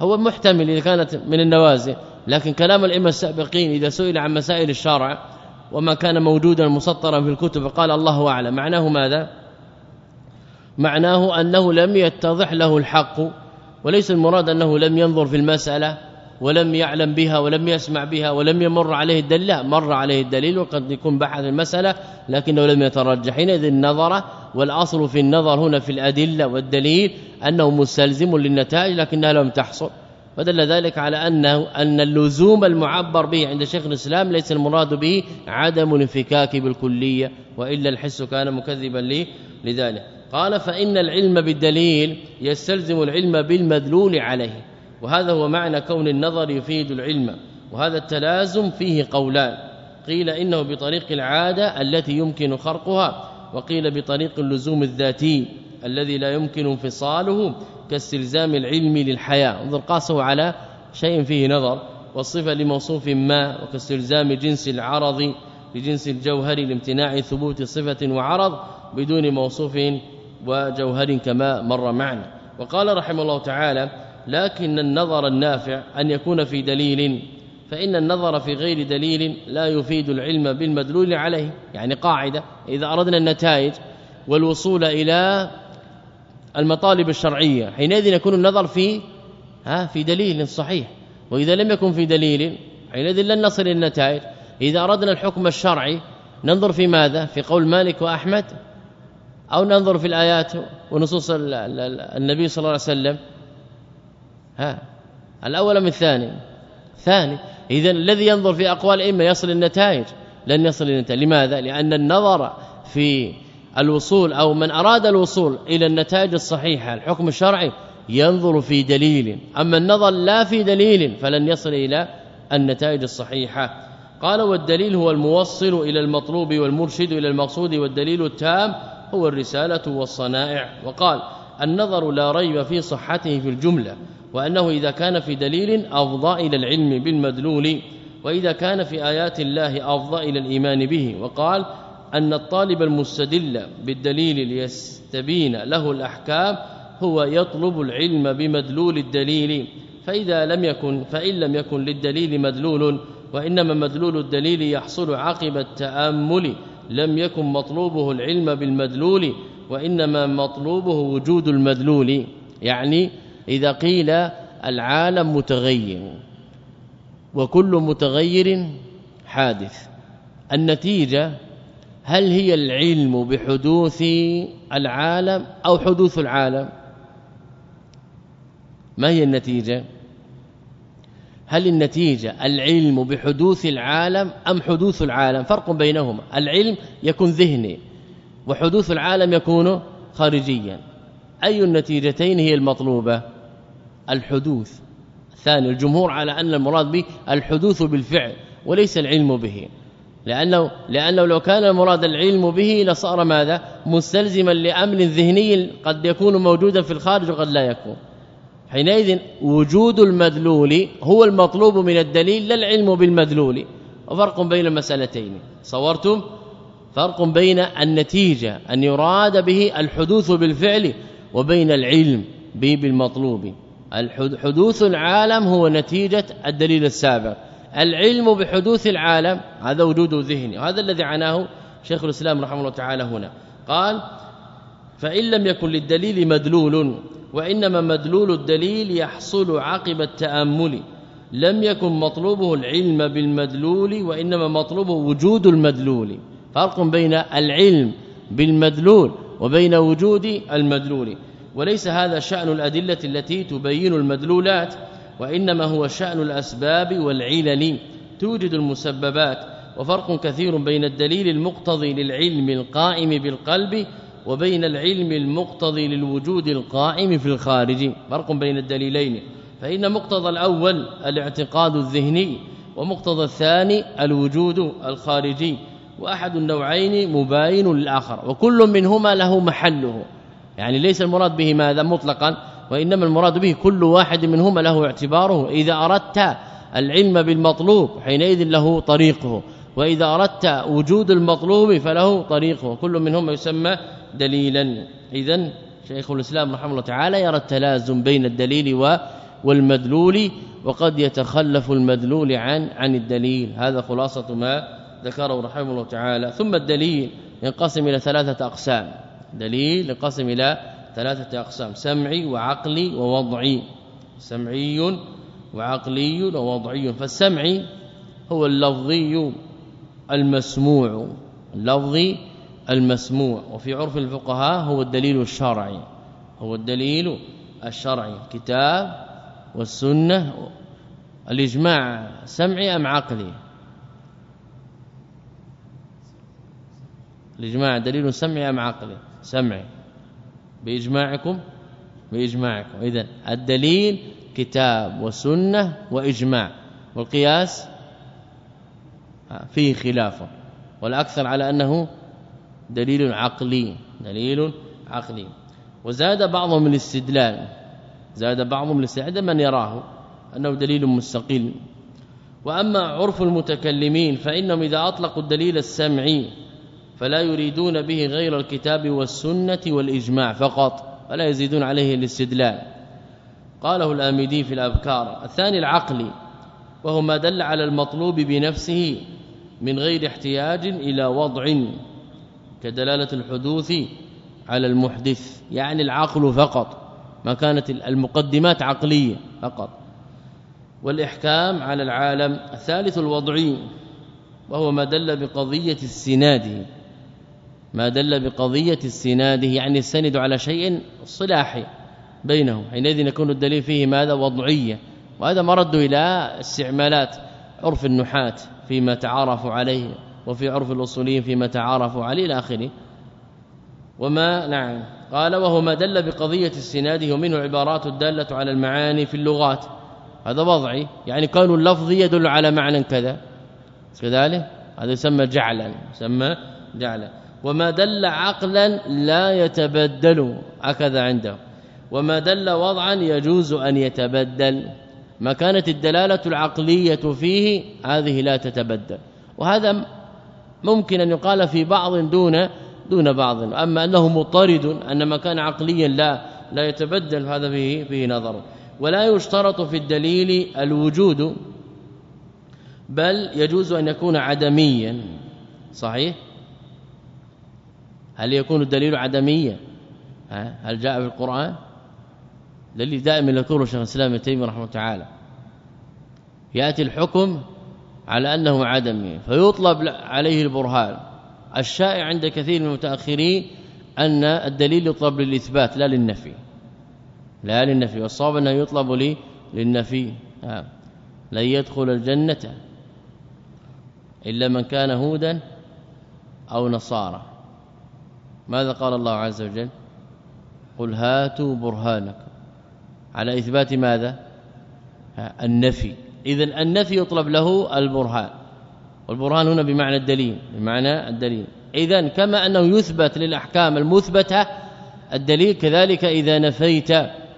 هو محتمل إذا كانت من النوازل. لكن كلام الأئمة السابقين إذا سئل عن مسائل الشرع وما كان موجودا مسطرا في الكتب قال الله أعلم. معناه ماذا؟ معناه أنه لم يتضح له الحق وليس المراد أنه لم ينظر في المسألة ولم يعلم بها ولم يسمع بها ولم يمر عليه الدليل. لا مر عليه الدليل وقد يكون بحث المسألة لكنه لم يترجح. حينئذ النظر والأصل في النظر هنا في الأدلة والدليل أنه مستلزم للنتائج لكنها لم تحصل. ودل ذلك على انه أن اللزوم المعبر به عند شيخ الإسلام ليس المراد به عدم الانفكاك بالكلية وإلا الحس كان مكذبا لي لذلك. قال فإن العلم بالدليل يستلزم العلم بالمدلول عليه. وهذا هو معنى كون النظر يفيد العلم. وهذا التلازم فيه قولان. قيل إنه بطريق العادة التي يمكن خرقها وقيل بطريق اللزوم الذاتي الذي لا يمكن انفصاله كاستلزام العلم للحياة. انظر قاسه على شيء فيه نظر والصفة لموصوف ما وكاستلزام جنس العرض لجنس الجوهر لامتناع ثبوت صفة وعرض بدون موصوف وجوهر كما مر معنا. وقال رحمه الله تعالى لكن النظر النافع أن يكون في دليل فإن النظر في غير دليل لا يفيد العلم بالمدلول عليه. يعني قاعدة إذا أردنا النتائج والوصول إلى المطالب الشرعية. حينئذ يكون النظر في ها في دليل صحيح. وإذا لم يكن في دليل حينئذ لن نصل إلى النتائج. إذا أردنا الحكم الشرعي ننظر في ماذا؟ في قول مالك وأحمد أو ننظر في الآيات ونصوص النبي صلى الله عليه وسلم. ها الأول من الثاني. ثاني إذا الذي ينظر في أقوال الأئمة يصل النتائج لن يصل النتائج لماذا؟ لأن النظر في الوصول أو من أراد الوصول إلى النتائج الصحيحة الحكم الشرعي ينظر في دليل. أما النظر لا في دليل فلن يصل إلى النتائج الصحيحة. قال والدليل هو الموصل إلى المطلوب والمرشد إلى المقصود والدليل التام هو الرسالة والصنائع. وقال النظر لا ريب في صحته في الجملة وأنه إذا كان في دليل أفضى إلى العلم بالمدلول وإذا كان في آيات الله أفضى إلى الإيمان به. وقال أن الطالب المستدل بالدليل ليستبين له الأحكام هو يطلب العلم بمدلول الدليل فإذا لم يكن فإن لم يكن للدليل مدلول وإنما مدلول الدليل يحصل عقب التأمل لم يكن مطلوبه العلم بالمدلول وإنما مطلوبه وجود المدلول. يعني إذا قيل العالم متغير وكل متغير حادث. النتيجة هل هي العلم بحدوث العالم أو حدوث العالم؟ ما هي النتيجة؟ هل النتيجة العلم بحدوث العالم أم حدوث العالم؟ فرق بينهما. العلم يكون ذهني وحدوث العالم يكون خارجيا. أي النتيجتين هي المطلوبة؟ الحدوث. الثاني الجمهور على أن المراد به الحدوث بالفعل وليس العلم به. لأنه لأنه لو كان المراد العلم به لصار ماذا؟ مستلزما لأمر ذهني قد يكون موجودا في الخارج وقد لا يكون. حينئذ وجود المدلول هو المطلوب من الدليل لا العلم بالمدلول. وفرق بين المسألتين. صورتم؟ فرق بين النتيجة أن يراد به الحدوث بالفعل وبين العلم به بالمطلوب. حدوث العالم هو نتيجة الدليل السابق. العلم بحدوث العالم. هذا وجود ذهني. وهذا الذي عناه شيخ الإسلام رحمه الله تعالى هنا. قال فإن لم يكن للدليل مدلول وإنما مدلول الدليل يحصل عقب التأمل. لم يكن مطلوبه العلم بالمدلول وإنما مطلوبه وجود المدلول. فرق بين العلم بالمدلول وبين وجود المدلول. وليس هذا شأن الأدلة التي تبين المدلولات. وإنما هو شأن الأسباب والعلل. توجد المسببات وفرق كثير بين الدليل المقتضي للعلم القائم بالقلب وبين العلم المقتضي للوجود القائم في الخارج. فرق بين الدليلين. فإن مقتضى الأول الاعتقاد الذهني ومقتضى الثاني الوجود الخارجي. وأحد النوعين مباين للآخر وكل منهما له محله. يعني ليس المراد به ماذا مطلقا؟ وإنما المراد به كل واحد منهما له اعتباره. إذا أردت العلم بالمطلوب حينئذ له طريقه. وإذا أردت وجود المطلوب فله طريقه. كل منهما يسمى دليلا. اذا شيخ الإسلام رحمه الله تعالى يرى التلازم بين الدليل والمدلول وقد يتخلف المدلول عن عن الدليل. هذا خلاصة ما ذكره رحمه الله تعالى. ثم الدليل ينقسم إلى ثلاثة أقسام. دليل ينقسم إلى ثلاثة أقسام سمعي وعقلي ووضعي. سمعي وعقلي ووضعي. فالسمعي هو اللفظي المسموع اللفظي المسموع. وفي عرف الفقهاء هو الدليل الشرعي هو الدليل الشرعي. كتاب والسنة الإجماع سمعي أم عقلي؟ الإجماع دليل سمعي أم عقلي؟ سمعي. بإجماعكم؟ بإجماعكم. اذا الدليل كتاب وسنة وإجماع. والقياس؟ فيه خلاف. والأكثر على أنه دليل عقلي. دليل عقلي. وزاد بعضهم الاستدلال. زاد بعضهم الاستدلال. من يراه أنه دليل مستقل. وأما عرف المتكلمين فإنهم إذا أطلقوا الدليل السمعي فلا يريدون به غير الكتاب والسنة والإجماع فقط ولا يزيدون عليه الاستدلال. قاله الآمدي في الأبكار الثاني العقلي وهو ما دل على المطلوب بنفسه من غير احتياج إلى وضع كدلالة الحدوث على المحدث يعني العقل فقط ما كانت المقدمات عقلية فقط. والإحكام على العالم الثالث الوضعي وهو ما دل بقضية السناد. ما دل بقضية السناد يعني السند على شيء صلاحي بينهم. حينئذ يكون الدليل فيه ماذا؟ وضعية. وهذا مرد إلى استعمالات عرف النحاة فيما تعارفوا عليه وفي عرف الأصوليين فيما تعارفوا عليه إلى آخره. وما نعم. قال وهو ما دل بقضية السناد ومنه عبارات الدالة على المعاني في اللغات. هذا وضعي. يعني كون اللفظ يدل على معنى كذا. كذلك؟ هذا يسمى جعلا يسمى جعلا. وما دل عقلا لا يتبدل. هكذا عنده. وما دل وضعا يجوز أن يتبدل. ما كانت الدلالة العقلية فيه هذه لا تتبدل. وهذا ممكن أن يقال في بعض دون دون بعض. أما أنه مطرد أن ما كان عقليا لا لا يتبدل هذا فيه فيه نظر. ولا يشترط في الدليل الوجود بل يجوز أن يكون عدميا. صحيح؟ هل يكون الدليل عدميا هل جاء في القرآن؟ الذي دائما يذكره شيخ الإسلام ابن تيمية رحمه الله تعالى. يأتي الحكم على أنه عدمي فيطلب عليه البرهان. الشائع عند كثير من المتأخرين أن الدليل يطلب للإثبات لا للنفي. لا للنفي والصواب أنه يطلب لي للنفي. نعم لن يدخل الجنة إلا من كان هودا أو نصارى. ماذا قال الله عز وجل؟ قل هاتوا برهانكم. على إثبات ماذا؟ النفي. اذا النفي يطلب له البرهان. والبرهان هنا بمعنى الدليل بمعنى الدليل. اذا كما أنه يثبت للأحكام المثبتة الدليل كذلك إذا نفيت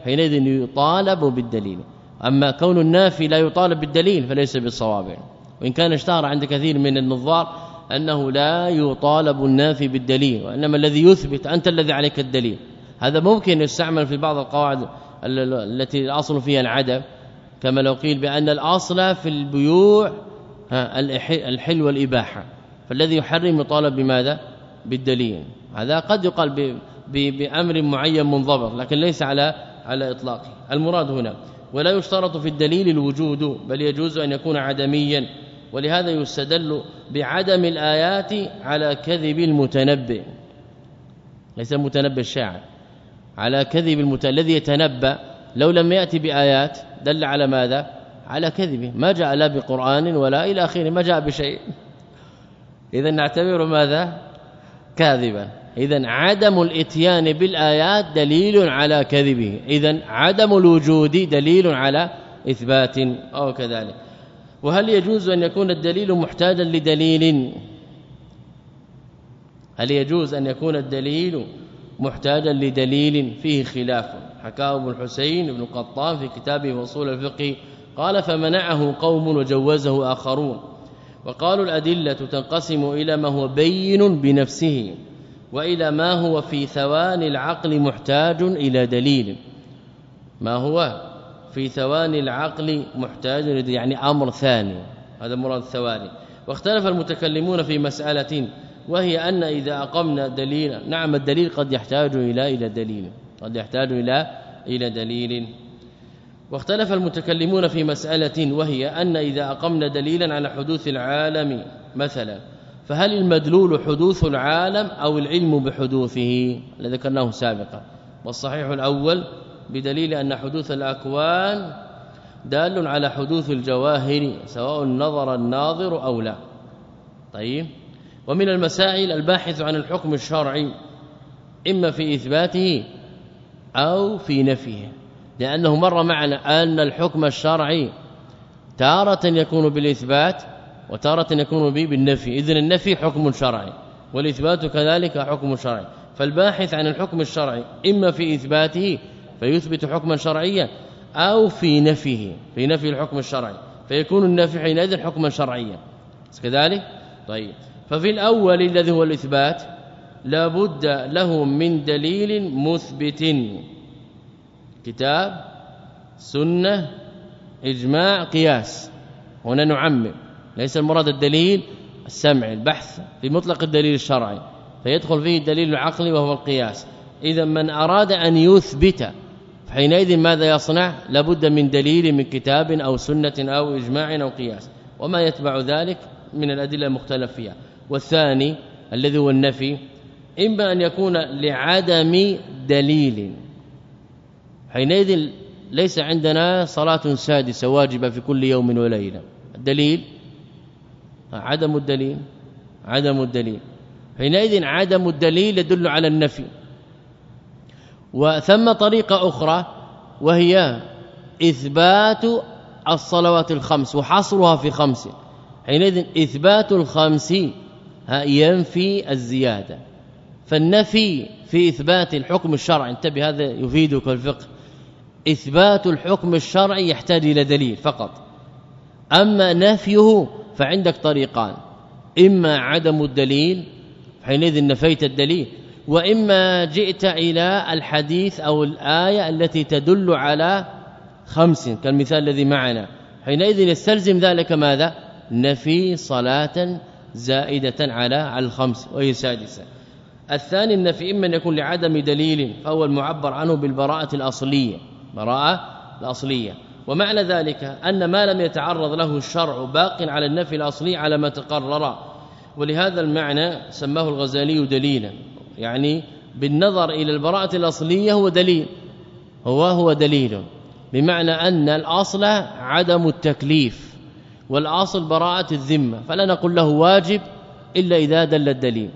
حينئذ يطالب بالدليل. أما كون النافي لا يطالب بالدليل فليس بالصواب. وإن كان اشتهر عند كثير من النظار أنه لا يطالب النافي بالدليل وإنما الذي يثبت أنت الذي عليك الدليل. هذا ممكن يستعمل في بعض القواعد التي الأصل فيها العدم كما لو قيل بأن الأصل في البيوع الحل والإباحة. فالذي يحرم يطالب بماذا؟ بالدليل. هذا قد يقال بأمر معين منضبط لكن ليس على على إطلاقه. المراد هنا ولا يشترط في الدليل الوجود بل يجوز أن يكون عدميا. ولهذا يستدل بعدم الآيات على كذب المتنبئ. ليس المتنبئ الشاعر. على كذب المت... الذي يتنبأ لو لم يأتي بآيات دل على ماذا؟ على كذبه. ما جاء لا بقرآن ولا إلى آخره ما جاء بشيء. إذا نعتبر ماذا؟ كاذبا. اذا عدم الإتيان بالآيات دليل على كذبه. اذا عدم الوجود دليل على إثبات أو كذلك. وهل يجوز أن يكون الدليل محتاجا لدليل؟ هل يجوز أن يكون الدليل محتاجا لدليل؟ فيه خلاف. حكاه ابن الحسين بن قطان في كتابه وصول الفقه. قال فمنعه قوم وجوزه آخرون. وقالوا الأدلة تنقسم إلى ما هو بين بنفسه وإلى ما هو في ثواني العقل محتاج إلى دليل. ما هو؟ في ثواني العقل محتاج يعني أمر ثاني. هذا مراد الثواني واختلف المتكلمون في مسألة وهي أن إذا أقمنا دليلا نعم الدليل قد يحتاج إلى إلى دليل. قد يحتاج إلى إلى دليل. واختلف المتكلمون في مسألة وهي أن إذا أقمنا دليلا على حدوث العالم مثلا فهل المدلول حدوث العالم أو العلم بحدوثه؟ الذي ذكرناه سابقا. والصحيح الأول بدليل أن حدوث الأكوان دال على حدوث الجواهر سواء نظر الناظر أو لا. طيب. ومن المسائل الباحث عن الحكم الشرعي إما في إثباته أو في نفيه. لأنه مر معنا أن الحكم الشرعي تارة يكون بالإثبات وتارة يكون به بالنفي. إذن النفي حكم شرعي والإثبات كذلك حكم شرعي. فالباحث عن الحكم الشرعي إما في إثباته فيثبت حكما شرعيا أو في نفيه في نفي الحكم الشرعي فيكون النفي حينئذ حكما شرعيا. كذلك؟ طيب. ففي الأول الذي هو الإثبات لابد له من دليل مثبت. كتاب سنة إجماع قياس. هنا نعمم. ليس المراد الدليل السمع البحث في مطلق الدليل الشرعي. فيدخل فيه الدليل العقلي وهو القياس. اذا من أراد أن يثبت حينئذ ماذا يصنع؟ لابد من دليل من كتاب أو سنة أو إجماع أو قياس وما يتبع ذلك من الأدلة المختلف فيها. والثاني الذي هو النفي إما أن يكون لعدم دليل. حينئذ ليس عندنا صلاة سادسة واجبة في كل يوم وليلة. الدليل؟ عدم الدليل. عدم الدليل. حينئذ عدم الدليل يدل على النفي. وثم طريقة أخرى وهي إثبات الصلوات الخمس وحصرها في خمس. حينئذ إثبات الخمس ينفي الزيادة. فالنفي في إثبات الحكم الشرعي انتبه هذا يفيدك الفقه. إثبات الحكم الشرعي يحتاج إلى دليل فقط. أما نفيه فعندك طريقان. إما عدم الدليل حينئذ نفيت الدليل. وإما جئت إلى الحديث أو الآية التي تدل على خمس كالمثال الذي معنا. حينئذ يستلزم ذلك ماذا؟ نفي صلاة زائدة على الخمس وهي سادسه الثاني النفي إما أن يكون لعدم دليل فهو المعبر عنه بالبراءة الأصلية. براءة الأصلية. ومعنى ذلك أن ما لم يتعرض له الشرع باق على النفي الأصلي على ما تقرر. ولهذا المعنى سماه الغزالي دليلا. يعني بالنظر إلى البراءة الأصلية هو دليل هو هو دليل بمعنى أن الأصل عدم التكليف والأصل براءة الذمة فلا نقول له واجب إلا إذا دل الدليل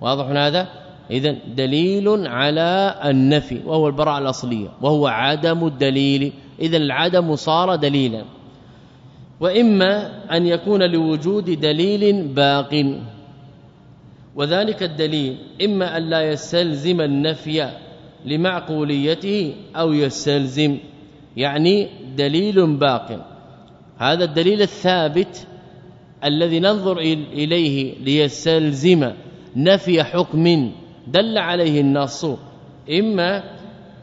واضح هذا؟ اذا دليل على النفي وهو البراءة الأصلية وهو عدم الدليل اذا العدم صار دليلا وإما أن يكون لوجود دليل باق وذلك الدليل إما أن لا يستلزم النفي لمعقوليته أو يستلزم يعني دليل باق. هذا الدليل الثابت الذي ننظر إليه ليستلزم نفي حكم دل عليه النص إما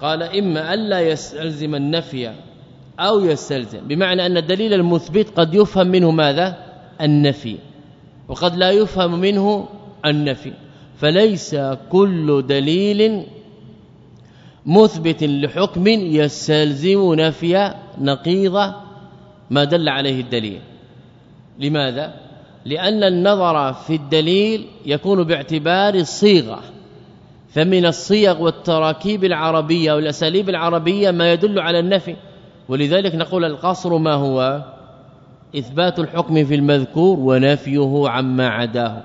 قال إما الا يستلزم النفي أو يستلزم. بمعنى أن الدليل المثبت قد يفهم منه ماذا؟ النفي وقد لا يفهم منه النفي. فليس كل دليل مثبت لحكم يستلزم نفي نقيض ما دل عليه الدليل. لماذا؟ لأن النظر في الدليل يكون باعتبار الصيغة. فمن الصيغ والتراكيب العربية والأساليب العربية ما يدل على النفي. ولذلك نقول القصر ما هو؟ إثبات الحكم في المذكور ونفيه عما عداه.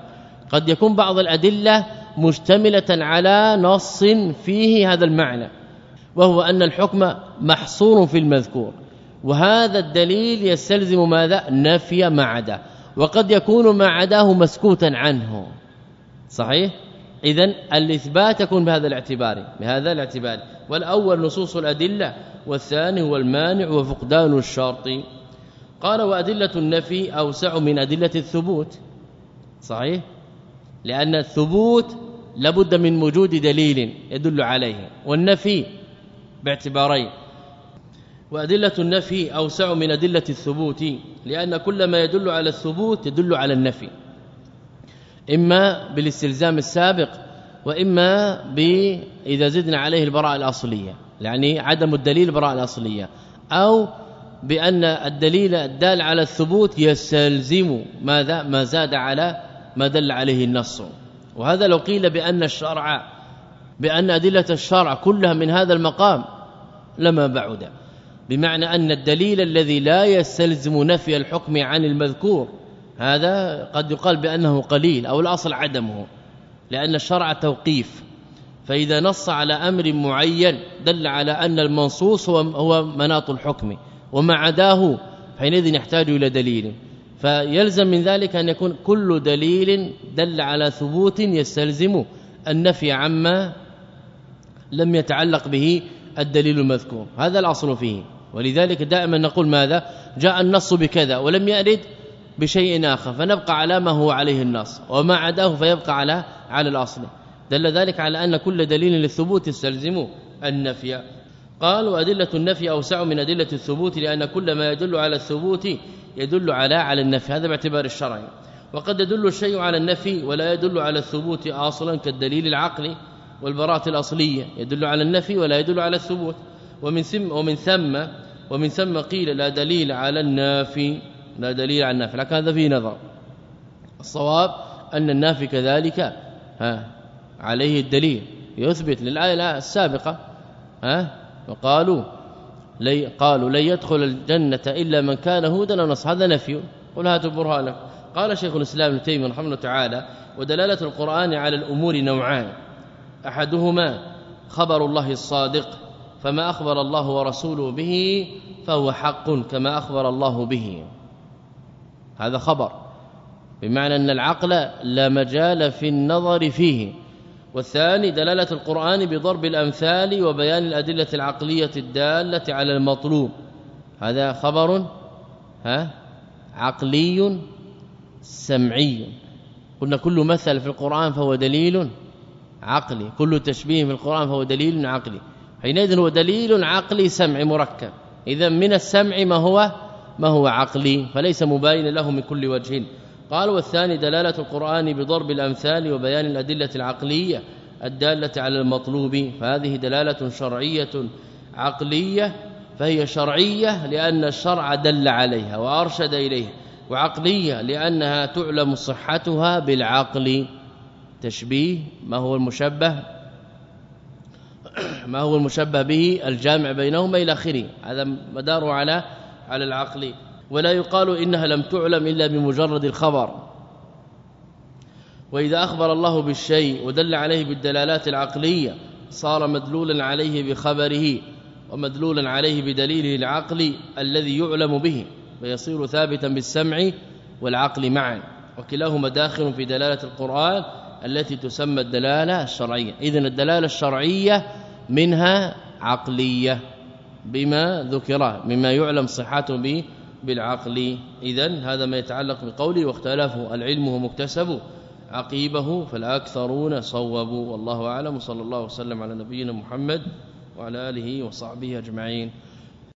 قد يكون بعض الأدلة مشتملة على نص فيه هذا المعنى وهو أن الحكم محصور في المذكور وهذا الدليل يستلزم ماذا؟ نفي ما عداه وقد يكون ما عداه مسكوتا عنه. صحيح؟ اذا الإثبات يكون بهذا الاعتبار بهذا الاعتبار. والأول نصوص الأدلة والثاني هو المانع وفقدان الشرط. قال وأدلة النفي أوسع من أدلة الثبوت. صحيح؟ لأن الثبوت لابد من وجود دليل يدل عليه والنفي باعتبارين. وأدلة النفي أوسع من أدلة الثبوت لأن كل ما يدل على الثبوت يدل على النفي. إما بالاستلزام السابق وإما إذا زدنا عليه البراءة الأصلية يعني عدم الدليل البراءة الأصلية أو بأن الدليل الدال على الثبوت يستلزم ماذا؟ ما زاد على ما دل عليه النص. وهذا لو قيل بأن الشرع بأن أدلة الشرع كلها من هذا المقام لما بعد. بمعنى أن الدليل الذي لا يستلزم نفي الحكم عن المذكور هذا قد يقال بأنه قليل أو الأصل عدمه لأن الشرع توقيف. فإذا نص على أمر معين دل على أن المنصوص هو مناط الحكم وما عداه حينئذ يحتاج إلى دليل. فيلزم من ذلك أن يكون كل دليل دل على ثبوت يستلزم النفي عما لم يتعلق به الدليل المذكور. هذا الأصل فيه. ولذلك دائما نقول ماذا؟ جاء النص بكذا ولم يرد بشيء آخر فنبقى على ما هو عليه النص وما عداه فيبقى على على الأصل. دل ذلك على أن كل دليل للثبوت يستلزم النفي. قال وادله النفي أوسع من أدلة الثبوت لأن كل ما يدل على الثبوت يدل على على النفي هذا باعتبار الشرع. وقد يدل الشيء على النفي ولا يدل على الثبوت أصلا كالدليل العقلي والبراءة الأصلية. يدل على النفي ولا يدل على الثبوت. ومن ثم ومن ثم ومن ثم قيل لا دليل على النافي لا دليل على النافي. لكن هذا فيه نظر. الصواب أن النافي كذلك ها عليه الدليل. يثبت للآية السابقة ها وقالوا لي قالوا لن يدخل الجنة إلا من كان هودا أو نص هذا نفي. قل هاتوا برهانك قال شيخ الإسلام ابن تيمية رحمه الله تعالى ودلالة القرآن على الأمور نوعان. أحدهما خبر الله الصادق فما أخبر الله ورسوله به فهو حق كما أخبر الله به. هذا خبر. بمعنى أن العقل لا مجال في النظر فيه. والثاني دلالة القرآن بضرب الأمثال وبيان الأدلة العقلية الدالة على المطلوب. هذا خبر ها؟ عقلي سمعي. قلنا كل مثل في القرآن فهو دليل عقلي. كل تشبيه في القرآن فهو دليل عقلي. حينئذ هو دليل عقلي سمعي مركب. اذا من السمع ما هو؟ ما هو عقلي. فليس مباين له من كل وجه. قال والثاني دلالة القرآن بضرب الأمثال وبيان الأدلة العقلية الدالة على المطلوب. فهذه دلالة شرعية عقلية فهي شرعية لأن الشرع دل عليها وأرشد اليها وعقلية لأنها تعلم صحتها بالعقل. تشبيه ما هو المشبه؟ *clears throat* ما هو المشبه به؟ الجامع بينهما إلى آخره. هذا مداره على على العقل. ولا يقال إنها لم تعلم إلا بمجرد الخبر. وإذا أخبر الله بالشيء ودل عليه بالدلالات العقلية صار مدلولا عليه بخبره ومدلولا عليه بدليله العقلي الذي يعلم به فيصير ثابتا بالسمع والعقل معا. وكلاهما داخل في دلالة القرآن التي تسمى الدلالة الشرعية. إذن الدلالة الشرعية منها عقلية بما ذكر مما يعلم صحته به بالعقل. اذا هذا ما يتعلق بقوله واختلافه العلم هو مكتسب عقيبه فالأكثرون صوبوا. والله أعلم. صلى الله وسلم على نبينا محمد وعلى آله وصحبه أجمعين.